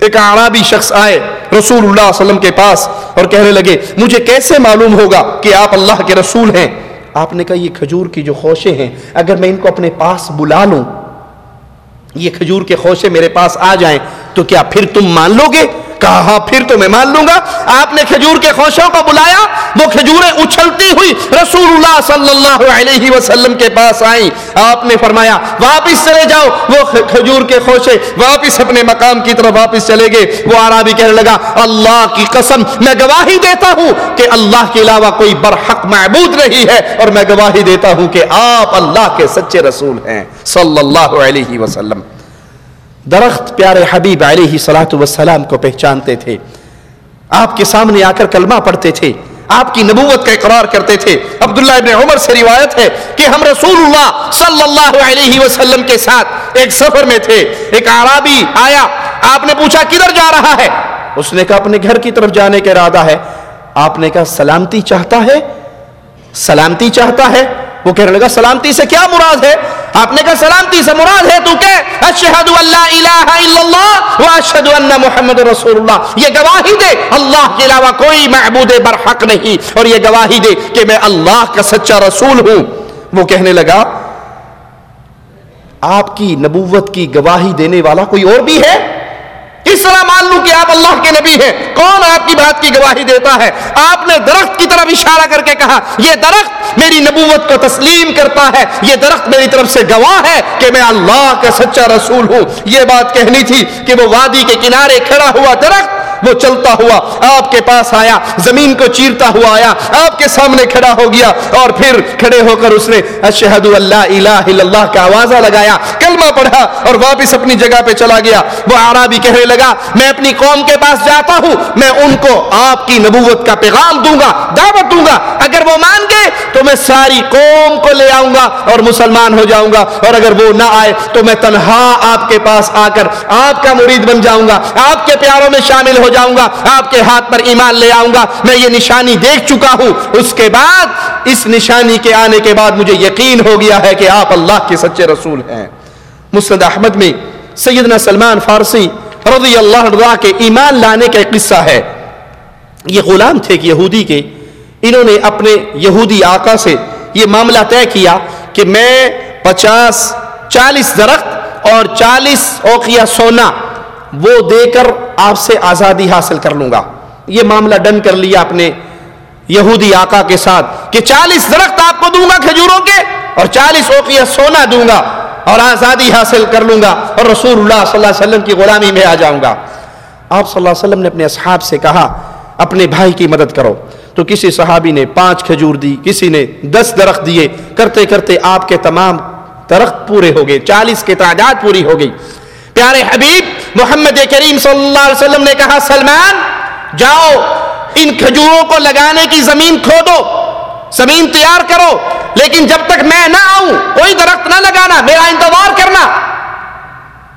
ایک عرابی شخص آئے رسول اللہ صلی اللہ علیہ وسلم کے پاس اور کہنے لگے، مجھے کیسے معلوم ہوگا کہ آپ اللہ کے رسول ہیں؟ آپ نے کہا، یہ کھجور کی جو خوشے ہیں، اگر میں ان کو اپنے پاس بلا لوں، یہ کھجور کے خوشے میرے پاس آ جائیں تو کیا پھر تم مان لو گے؟ کہا ہاں پھر تو میں مان لوں گا۔ آپ نے کھجور کے خوشوں کو بلایا، وہ کھجوریں اچھلتی ہوئی رسول اللہ صلی اللہ علیہ وسلم کے پاس آئیں۔ آپ نے فرمایا، واپس چلے جاؤ۔ وہ کھجور کے خوشے واپس اپنے مقام کی طرف واپس چلے گئے۔ وہ عربی کہنے لگا، اللہ کی قسم، میں گواہی دیتا ہوں کہ اللہ کے علاوہ کوئی برحق معبود نہیں ہے، اور میں گواہی دیتا ہوں کہ آپ اللہ کے سچے رسول ہیں۔ صلی اللہ علیہ وسلم۔ درخت پیارے حبیب علیہ صلاحت وسلام کو پہچانتے تھے۔ آپ کے سامنے آ کر کلمہ پڑھتے تھے۔ آپ کی نبوت کا اقرار کرتے تھے۔ عبداللہ ابن عمر سے روایت ہے کہ ہم رسول اللہ صلی اللہ علیہ وسلم کے ساتھ ایک سفر میں تھے۔ ایک عرابی آیا۔ آپ نے پوچھا کدھر جا رہا ہے؟ اس نے کہا اپنے گھر کی طرف جانے کا ارادہ ہے۔ آپ نے کہا سلامتی چاہتا ہے؟ سلامتی چاہتا ہے؟ وہ کہنے لگا، سلامتی سے کیا مراد ہے؟ آپ نے کہا، سلامتی سے مراد ہے تو کہ اشہد اللہ الہ الا اللہ و اشہد ان محمد رسول اللہ۔ یہ گواہی دے، اللہ کے علاوہ کوئی معبود برحق نہیں۔ اور یہ گواہی دے کہ میں اللہ کا سچا رسول ہوں۔ وہ کہنے لگا، آپ کی نبوت کی گواہی دینے والا کوئی اور بھی ہے؟ کس طرح مان لوں کہ آپ اللہ کے نبی ہیں، کون آپ کی بات کی گواہی دیتا ہے؟ آپ نے درخت کی طرف اشارہ کر کے کہا، یہ درخت میری نبوت کو تسلیم کرتا ہے، یہ درخت میری طرف سے گواہ ہے کہ میں اللہ کا سچا رسول ہوں۔ یہ بات کہنی تھی کہ وہ وادی کے کنارے کھڑا ہوا درخت وہ چلتا ہوا آپ کے پاس آیا، زمین کو چیرتا ہوا آیا، آپ کے سامنے کھڑا ہو گیا اور پھر کھڑے ہو کر اس نے اشہد اللہ الہ الا اللہ کا آوازہ لگایا، کلمہ پڑھا اور واپس اپنی جگہ پہ چلا گیا۔ وہ عربی کہنے لگا، میں اپنی قوم کے پاس جاتا ہوں، میں ان کو آپ کی نبوت کا پیغام دوں گا، دعوت دوں گا۔ اگر وہ مان گئے تو میں ساری قوم کو لے آؤں گا اور مسلمان ہو جاؤں گا۔ اور اگر وہ نہ آئے تو میں تنہا آپ کے پاس آ کر آپ کا مرید بن جاؤں گا۔ آپ کے پیاروں میں شامل ہو جاؤں گا، آپ کے ہاتھ پر ایمان لے آؤں گا۔ میں یہ نشانی دیکھ چکا ہوں۔ اس کے بعد، اس نشانی کے آنے کے بعد مجھے یقین ہو گیا ہے کہ آپ اللہ کے سچے رسول ہیں۔ مسند احمد میں سیدنا سلمان فارسی رضی اللہ عنہ کے ایمان لانے کا ایک قصہ ہے۔ یہ غلام تھے کہ یہودی کے۔ انہوں نے اپنے یہودی آقا سے یہ معاملہ طے کیا کہ میں پچاس، چالیس درخت اور چالیس اوقیہ سونا وہ دے کر آپ سے آزادی حاصل کر لوں گا۔ یہ معاملہ ڈن کر لیا اپنے یہودی آقا کے ساتھ کہ چالیس درخت آپ کو دوں گا کھجوروں کے اور چالیس اوقیہ سونا دوں گا اور آزادی حاصل کر لوں گا اور رسول اللہ صلی اللہ علیہ وسلم کی غلامی میں آ جاؤں گا۔ آپ صلی اللہ علیہ وسلم نے اپنے اصحاب سے کہا، اپنے بھائی کی مدد کرو۔ تو کسی صحابی نے پانچ کھجور دی، کسی نے دس درخت دیے۔ کرتے کرتے آپ کے تمام درخت پورے ہو گئے، چالیس کی تعداد پوری ہو گئی۔ پیارے حبیب محمد کریم صلی اللہ علیہ وسلم نے کہا، سلمان، جاؤ، ان کھجوروں کو لگانے کی زمین کھودو، زمین تیار کرو، لیکن جب تک میں نہ آؤں، کوئی درخت نہ لگانا، میرا انتظار کرنا۔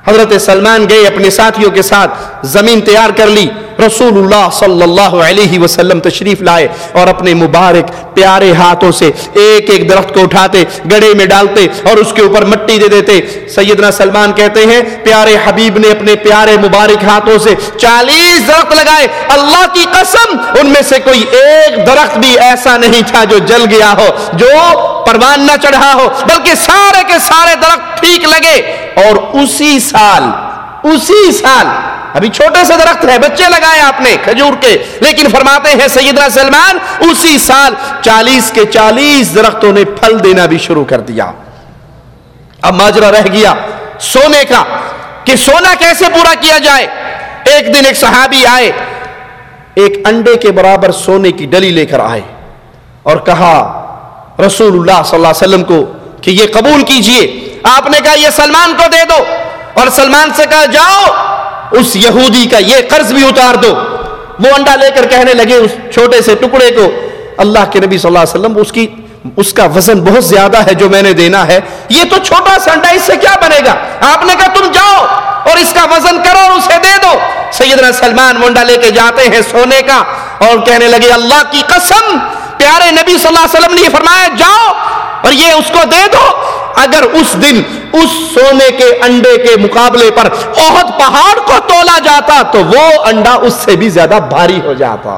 حضرت سلمان گئے اپنے ساتھیوں کے ساتھ، زمین تیار کر لی۔ رسول اللہ صلی اللہ علیہ وسلم تشریف لائے اور اپنے مبارک پیارے ہاتھوں سے ایک ایک درخت کو اٹھاتے گڑے میں ڈالتے اور اس کے اوپر مٹی دے دیتے۔ سیدنا سلمان کہتے ہیں، پیارے حبیب نے اپنے پیارے مبارک ہاتھوں سے چالیس درخت لگائے۔ اللہ کی قسم، ان میں سے کوئی ایک درخت بھی ایسا نہیں تھا جو جل گیا ہو، جو پروان نہ چڑھا ہو، بلکہ سارے کے سارے درخت ٹھیک لگے اور اسی سال، اسی سال۔ ابھی چھوٹے سے درخت ہے بچے لگائے آپ نے کھجور کے۔ لیکن فرماتے ہیں سیدنا سلمان، اسی سال چالیس کے چالیس درختوں نے پھل دینا بھی شروع کر دیا۔ اب ماجرا رہ گیا سونے کا، کہ سونا کیسے پورا کیا جائے؟ ایک دن ایک صحابی آئے، ایک انڈے کے برابر سونے کی ڈلی لے کر آئے اور کہا، رسول اللہ صلی اللہ علیہ وسلم کو کہ یہ قبول کیجیے۔ آپ نے کہا، یہ سلمان کو دے دو۔ اور سلمان سے کہا، جاؤ، اس یہودی کا یہ قرض بھی اتار دو. وہ انڈا لے کر کہنے لگے اس چھوٹے سے ٹکڑے کو، اللہ کے نبی صلی اللہ علیہ وسلم، اس کی، اس کا وزن بہت زیادہ ہے جو میں نے دینا ہے۔ یہ تو چھوٹا سا انڈا، اس سے کیا بنے گا؟ آپ نے کہا، تم جاؤ اور اس کا وزن کرو اور اسے دے دو. سیدنا سلمان منڈا لے کے جاتے ہیں سونے کا اور کہنے لگے، اللہ کی قسم، پیارے نبی صلی اللہ علیہ وسلم نے یہ فرمایا، جاؤ اور یہ اس کو دے دو۔ اگر اس دن اس سونے کے انڈے کے مقابلے پر احد پہاڑ کو تولا جاتا تو وہ انڈا اس سے بھی زیادہ بھاری ہو جاتا۔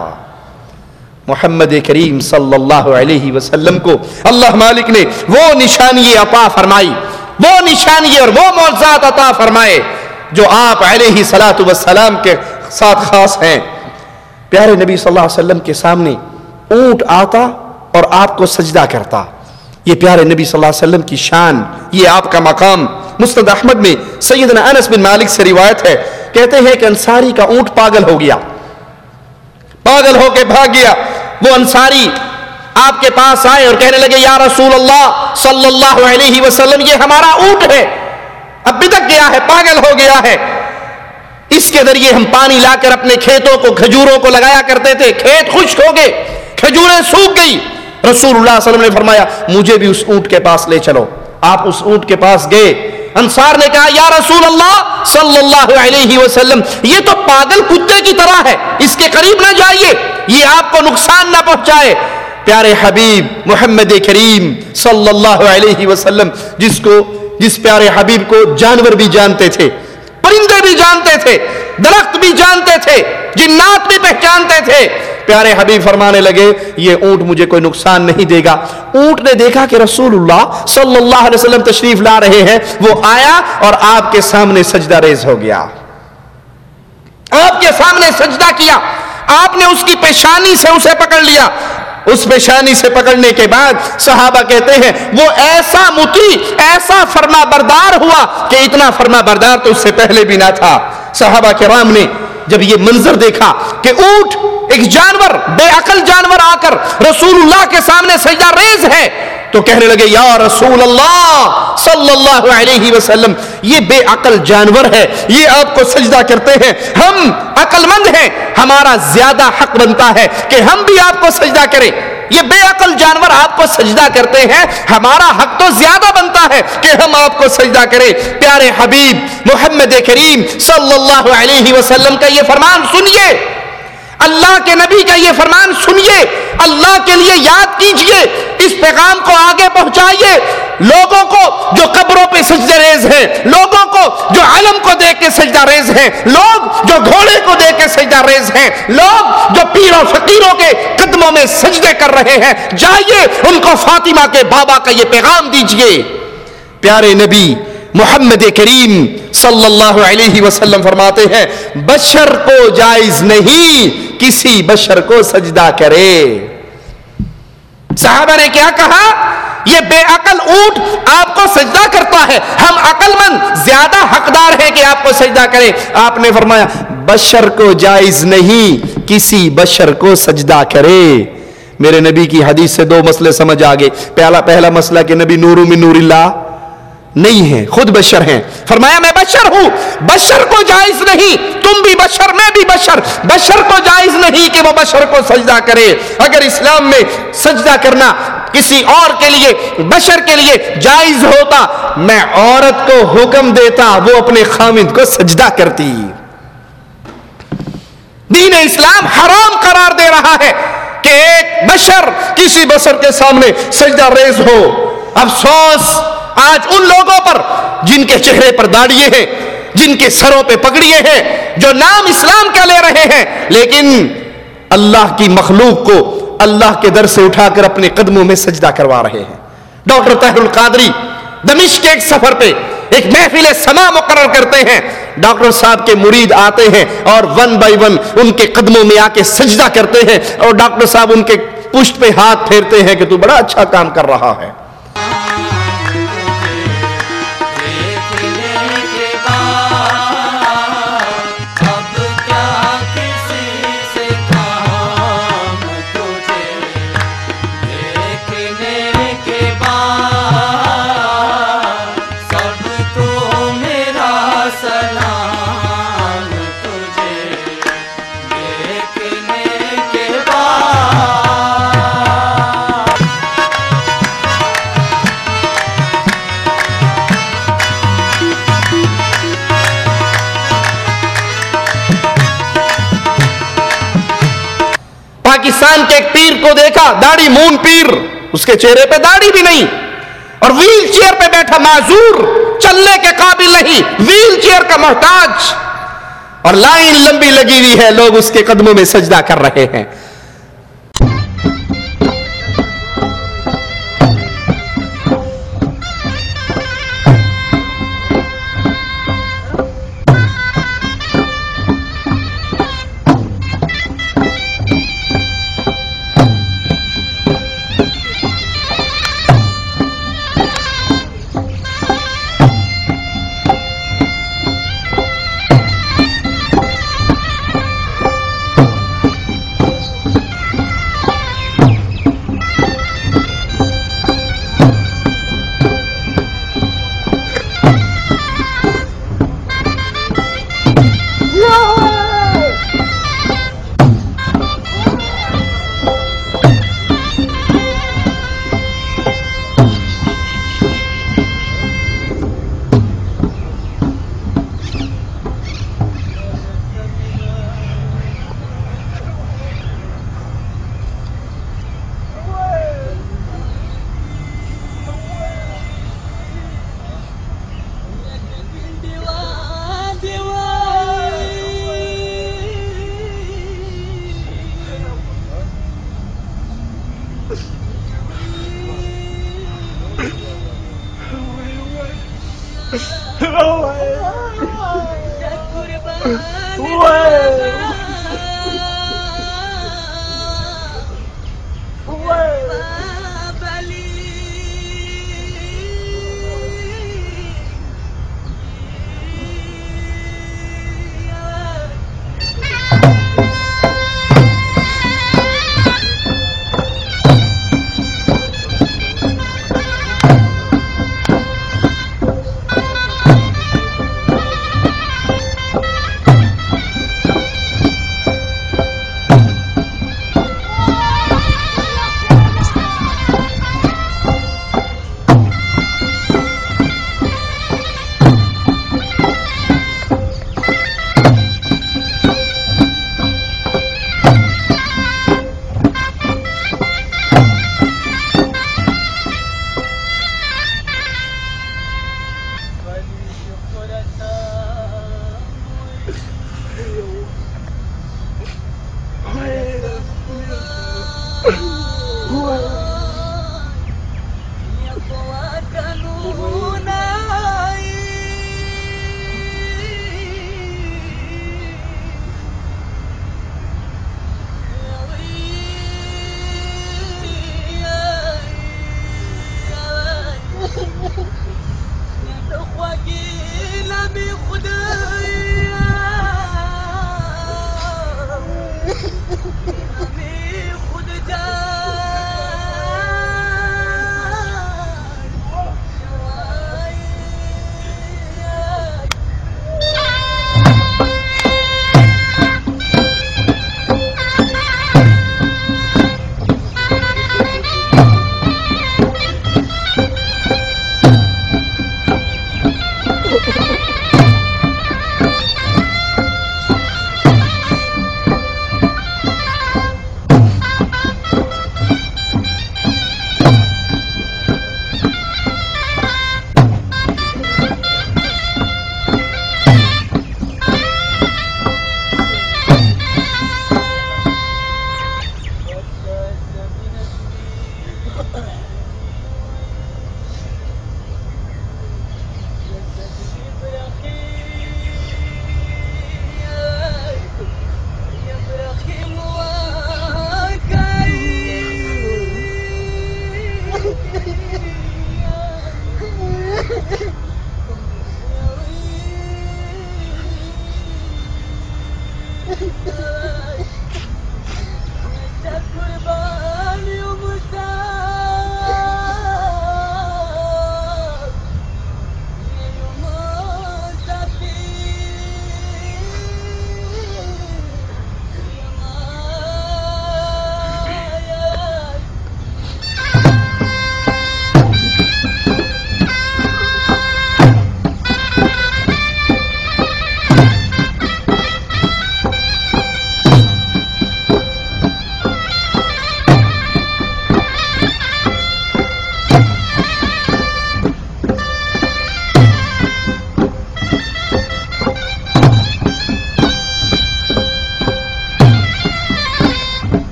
محمد کریم صلی اللہ علیہ وسلم کو اللہ مالک نے وہ نشانی عطا فرمائی، وہ نشانی اور وہ معجزات عطا فرمائے جو آپ علیہ صلاۃ وسلام کے ساتھ خاص ہیں۔ پیارے نبی صلی اللہ علیہ وسلم کے سامنے اونٹ آتا اور آپ کو سجدہ کرتا۔ یہ پیارے نبی صلی اللہ علیہ وسلم کی شان، یہ آپ کا مقام۔ مستد احمد میں سیدنا انس بن مالک سے روایت ہے۔ کہتے ہیں کہ انصاری کا اونٹ پاگل ہو گیا۔ پاگل ہو کے بھاگ گیا۔ وہ انصاری آپ کے پاس آئے اور کہنے لگے، یا رسول اللہ صلی اللہ علیہ وسلم، یہ ہمارا اونٹ ہے۔ اب بدک گیا ہے، پاگل ہو گیا ہے۔ اس کے ذریعے ہم پانی لا کر اپنے کھیتوں کو، کھجوروں کو لگایا کرتے تھے۔ کھیت خشک ہو گئے، کھجوریں سوکھ گئی رسول اللہ صلی اللہ علیہ وسلم نے فرمایا، مجھے بھی اس اونٹ کے پاس لے چلو۔ آپ اس اونٹ کے پاس گئے۔ انصار نے کہا، یا رسول اللہ صلی اللہ علیہ وسلم، یہ تو پاگل کتے کی طرح ہے۔ اس کے قریب نہ جائیے۔ یہ آپ کو نقصان نہ پہنچائے۔ پیارے حبیب محمد کریم صلی اللہ علیہ وسلم، جس کو، جس پیارے حبیب کو جانور بھی جانتے تھے، پرندے بھی جانتے تھے، درخت بھی جانتے تھے، جنات بھی پہچانتے تھے۔ پیارے حبیب فرمانے لگے، یہ اونٹ مجھے کوئی نقصان نہیں دے گا۔ اونٹ نے دیکھا کہ رسول اللہ صلی اللہ علیہ وسلم تشریف لا رہے ہیں۔ وہ آیا اور آپ کے سامنے سجدہ ریز ہو گیا۔ آپ کے سامنے سجدہ کیا۔ آپ نے اس کی پیشانی سے اسے پکڑ لیا۔ اس پیشانی سے پکڑنے کے بعد صحابہ کہتے ہیں، وہ ایسا متی ایسا فرما بردار ہوا کہ اتنا فرما بردار تو اس سے پہلے بھی نہ تھا۔ صحابہ کرام نے جب یہ منظر دیکھا کہ اونٹ ایک جانور، بے عقل جانور آ کر رسول اللہ کے سامنے سجدہ ریز ہے تو کہنے لگے، یا رسول اللہ صلی اللہ علیہ وسلم، یہ بے عقل جانور ہے، یہ آپ کو سجدہ کرتے ہیں، ہم عقل مند ہیں، ہمارا زیادہ حق بنتا ہے کہ ہم بھی آپ کو سجدہ کریں. یہ بے عقل جانور آپ کو سجدہ کرتے ہیں، ہمارا حق تو زیادہ بنتا ہے کہ ہم آپ کو سجدہ کریں۔ پیارے حبیب محمد کریم صلی اللہ علیہ وسلم کا یہ فرمان سنیے۔ اللہ کے نبی کا یہ فرمان سنیے، اللہ کے لیے یاد کیجیے، اس پیغام کو آگے پہنچائیے۔ لوگوں کو جو قبروں پہ سجدہ ریز ہیں، لوگوں کو جو علم کو دیکھ کے سجدہ ریز ہیں، لوگ جو گھوڑے کو دیکھ کے سجدہ ریز ہیں، لوگ جو پیروں فقیروں کے قدموں میں سجدے کر رہے ہیں۔ جائیے ان کو فاطمہ کے بابا کا یہ پیغام دیجیے۔ پیارے نبی محمد کریم صلی اللہ علیہ وسلم فرماتے ہیں، بشر کو جائز نہیں کسی بشر کو سجدہ کرے۔ صحابہ نے کیا کہا؟ یہ بے عقل اونٹ آپ کو سجدہ کرتا ہے۔ ہم عقل مند، زیادہ حقدار ہیں کہ آپ کو سجدہ کرے آپ نے فرمایا، بشر کو جائز نہیں کسی بشر کو سجدہ کرے۔ میرے نبی کی حدیث سے دو مسئلے سمجھ آگے پہلا پہلا مسئلہ کہ نبی نور من نور اللہ۔ نہیں ہے خود بشر ہیں۔ فرمایا، میں بشر ہوں۔ بشر کو جائز نہیں، تم بھی بشر، میں بھی بشر۔ بشر کو جائز نہیں کہ وہ بشر کو سجدہ کرے۔ اگر اسلام میں سجدہ کرنا کسی اور کے لیے، بشر کے لیے جائز ہوتا، میں عورت کو حکم دیتا، وہ اپنے خامد کو سجدہ کرتی۔ دین اسلام حرام قرار دے رہا ہے کہ ایک بشر کسی بشر کے سامنے سجدہ ریز ہو۔ افسوس! آج ان لوگوں پر جن کے چہرے پر داڑیے ہیں، جن کے سروں پہ پگڑیے ہیں، جو نام اسلام کا لے رہے ہیں، لیکن اللہ کی مخلوق کو اللہ کے در سے اٹھا کر اپنے قدموں میں سجدہ کروا رہے ہیں۔ ڈاکٹر طاہر القادری دمشق کے ایک سفر پہ ایک محفل سما مقرر کرتے ہیں۔ ڈاکٹر صاحب کے مرید آتے ہیں اور ون بائی ون ان کے قدموں میں آ کے سجدہ کرتے ہیں اور ڈاکٹر صاحب ان کے پشت پہ ہاتھ پھیرتے ہیں کہ تو بڑا اچھا کام کر رہا ہے۔ کو دیکھا، داڑھی مون پیر، اس کے چہرے پہ داڑھی بھی نہیں۔ اور ویل چیئر پہ بیٹھا معذور، چلنے کے قابل نہیں، ویل چیئر کا محتاج۔ اور لائن لمبی لگی ہوئی ہے، لوگ اس کے قدموں میں سجدہ کر رہے ہیں۔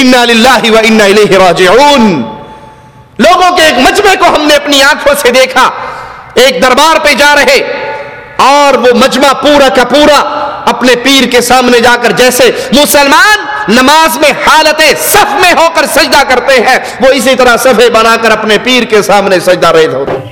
انا للہ و انا الیہ راجعون۔ لوگوں کے ایک مجمع کو ہم نے اپنی آنکھوں سے دیکھا، ایک دربار پہ جا رہے، اور وہ مجمع پورا کا پورا اپنے پیر کے سامنے جا کر جیسے مسلمان نماز میں حالت صف میں ہو کر سجدہ کرتے ہیں، وہ اسی طرح صفے بنا کر اپنے پیر کے سامنے سجدہ ریز ہوتے ہیں۔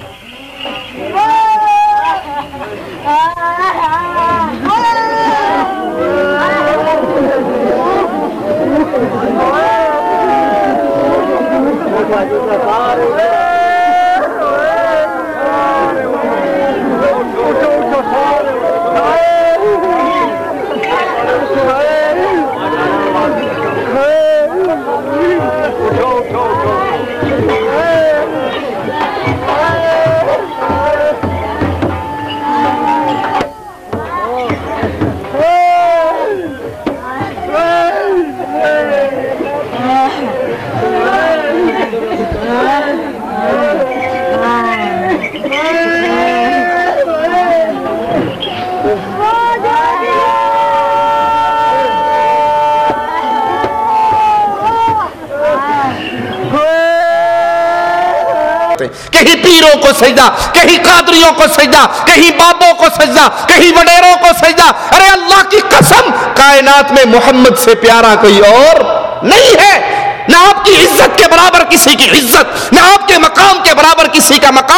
کہیں پیروں کو سجدہ، کہیں قادریوں کو سجدہ، کہیں بابوں کو سجدہ، کہیں وڈیروں کو سجدہ۔ ارے اللہ کی قسم، کائنات میں محمد سے پیارا کوئی اور نہیں ہے۔ نہ آپ کی عزت کے برابر کسی کی عزت، نہ آپ کے مقام کے برابر کسی کا مقام۔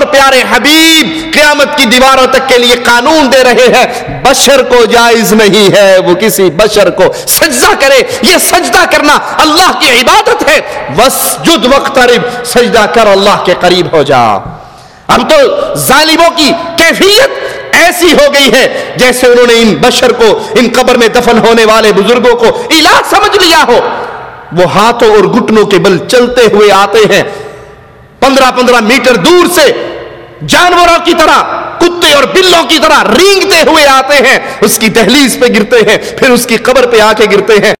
اور پیارے حبیب قیامت کی دیواروں تک کے لیے قانون دے رہے ہیں۔ بشر کو جائز نہیں ہے وہ کسی بشر کو سجدہ کرے، یہ سجدہ کرنا اللہ کی عبادت ہے۔ وسجد وقترب سجدہ کر اللہ کے قریب ہو جا۔ ہم تو ظالموں کی کیفیت ایسی ہو گئی ہے جیسے انہوں نے ان بشر کو، ان قبر میں دفن ہونے والے بزرگوں کو الہ سمجھ لیا ہو۔ وہ ہاتھوں اور گھٹنوں کے بل چلتے ہوئے آتے ہیں۔ پندرہ پندرہ میٹر دور سے جانوروں کی طرح، کتے اور بلوں کی طرح رینگتے ہوئے آتے ہیں، اس کی دہلیز پہ گرتے ہیں، پھر اس کی قبر پہ آ کے گرتے ہیں۔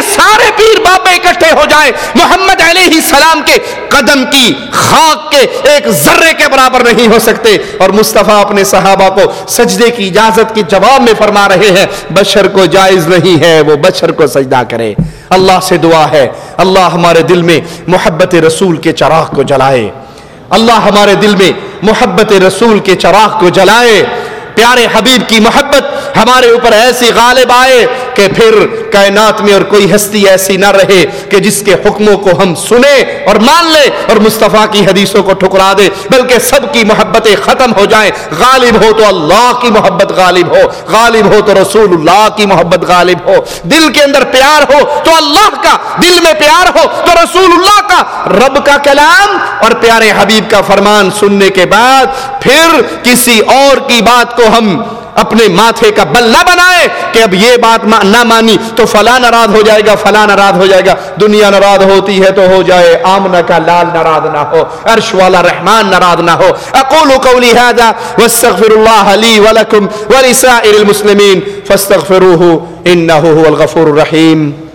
ارے سارے پیر بابے اکٹھے ہو جائیں۔ محمد علیہ السلام کے قدم کی خاک کے ایک ذرے کے برابر نہیں ہو سکتے۔ اور مصطفیٰ اپنے صحابہ کو سجدے کی اجازت کے جواب میں فرما رہے ہیں، بشر کو جائز نہیں ہے، وہ بشر کو سجدہ کرے۔ اللہ سے دعا ہے، اللہ ہمارے دل میں محبت رسول کے چراغ کو جلائے۔ اللہ ہمارے دل میں محبت رسول کے چراغ کو جلائے۔ پیارے حبیب کی محبت ہمارے اوپر ایسی غالب آئے کہ پھر کائنات میں اور کوئی ہستی ایسی نہ رہے کہ جس کے حکموں کو ہم سنیں اور مان لیں اور مصطفیٰ کی حدیثوں کو ٹھکرا دے، بلکہ سب کی محبتیں ختم ہو جائیں۔ غالب ہو تو اللہ کی محبت غالب ہو غالب ہو تو رسول اللہ کی محبت غالب ہو۔ دل کے اندر پیار ہو تو اللہ کا، دل میں پیار ہو تو رسول اللہ کا۔ رب کا کلام اور پیارے حبیب کا فرمان سننے کے بعد پھر کسی اور کی بات کو ہم اپنے ماتھے کا بل نہ بنائے کہ اب یہ بات نہ مانی تو فلاں ناراض ہو جائے گا، فلاں ناراض ہو جائے گا۔ دنیا ناراض ہوتی ہے تو ہو جائے، آمنہ کا لال ناراض نہ ہو، عرش والا رحمان ناراض نہ ہو۔ اقول قولی هذا واستغفر الله لي ولكم ولسائر المسلمين فاستغفروه انه هو الغفور الرحيم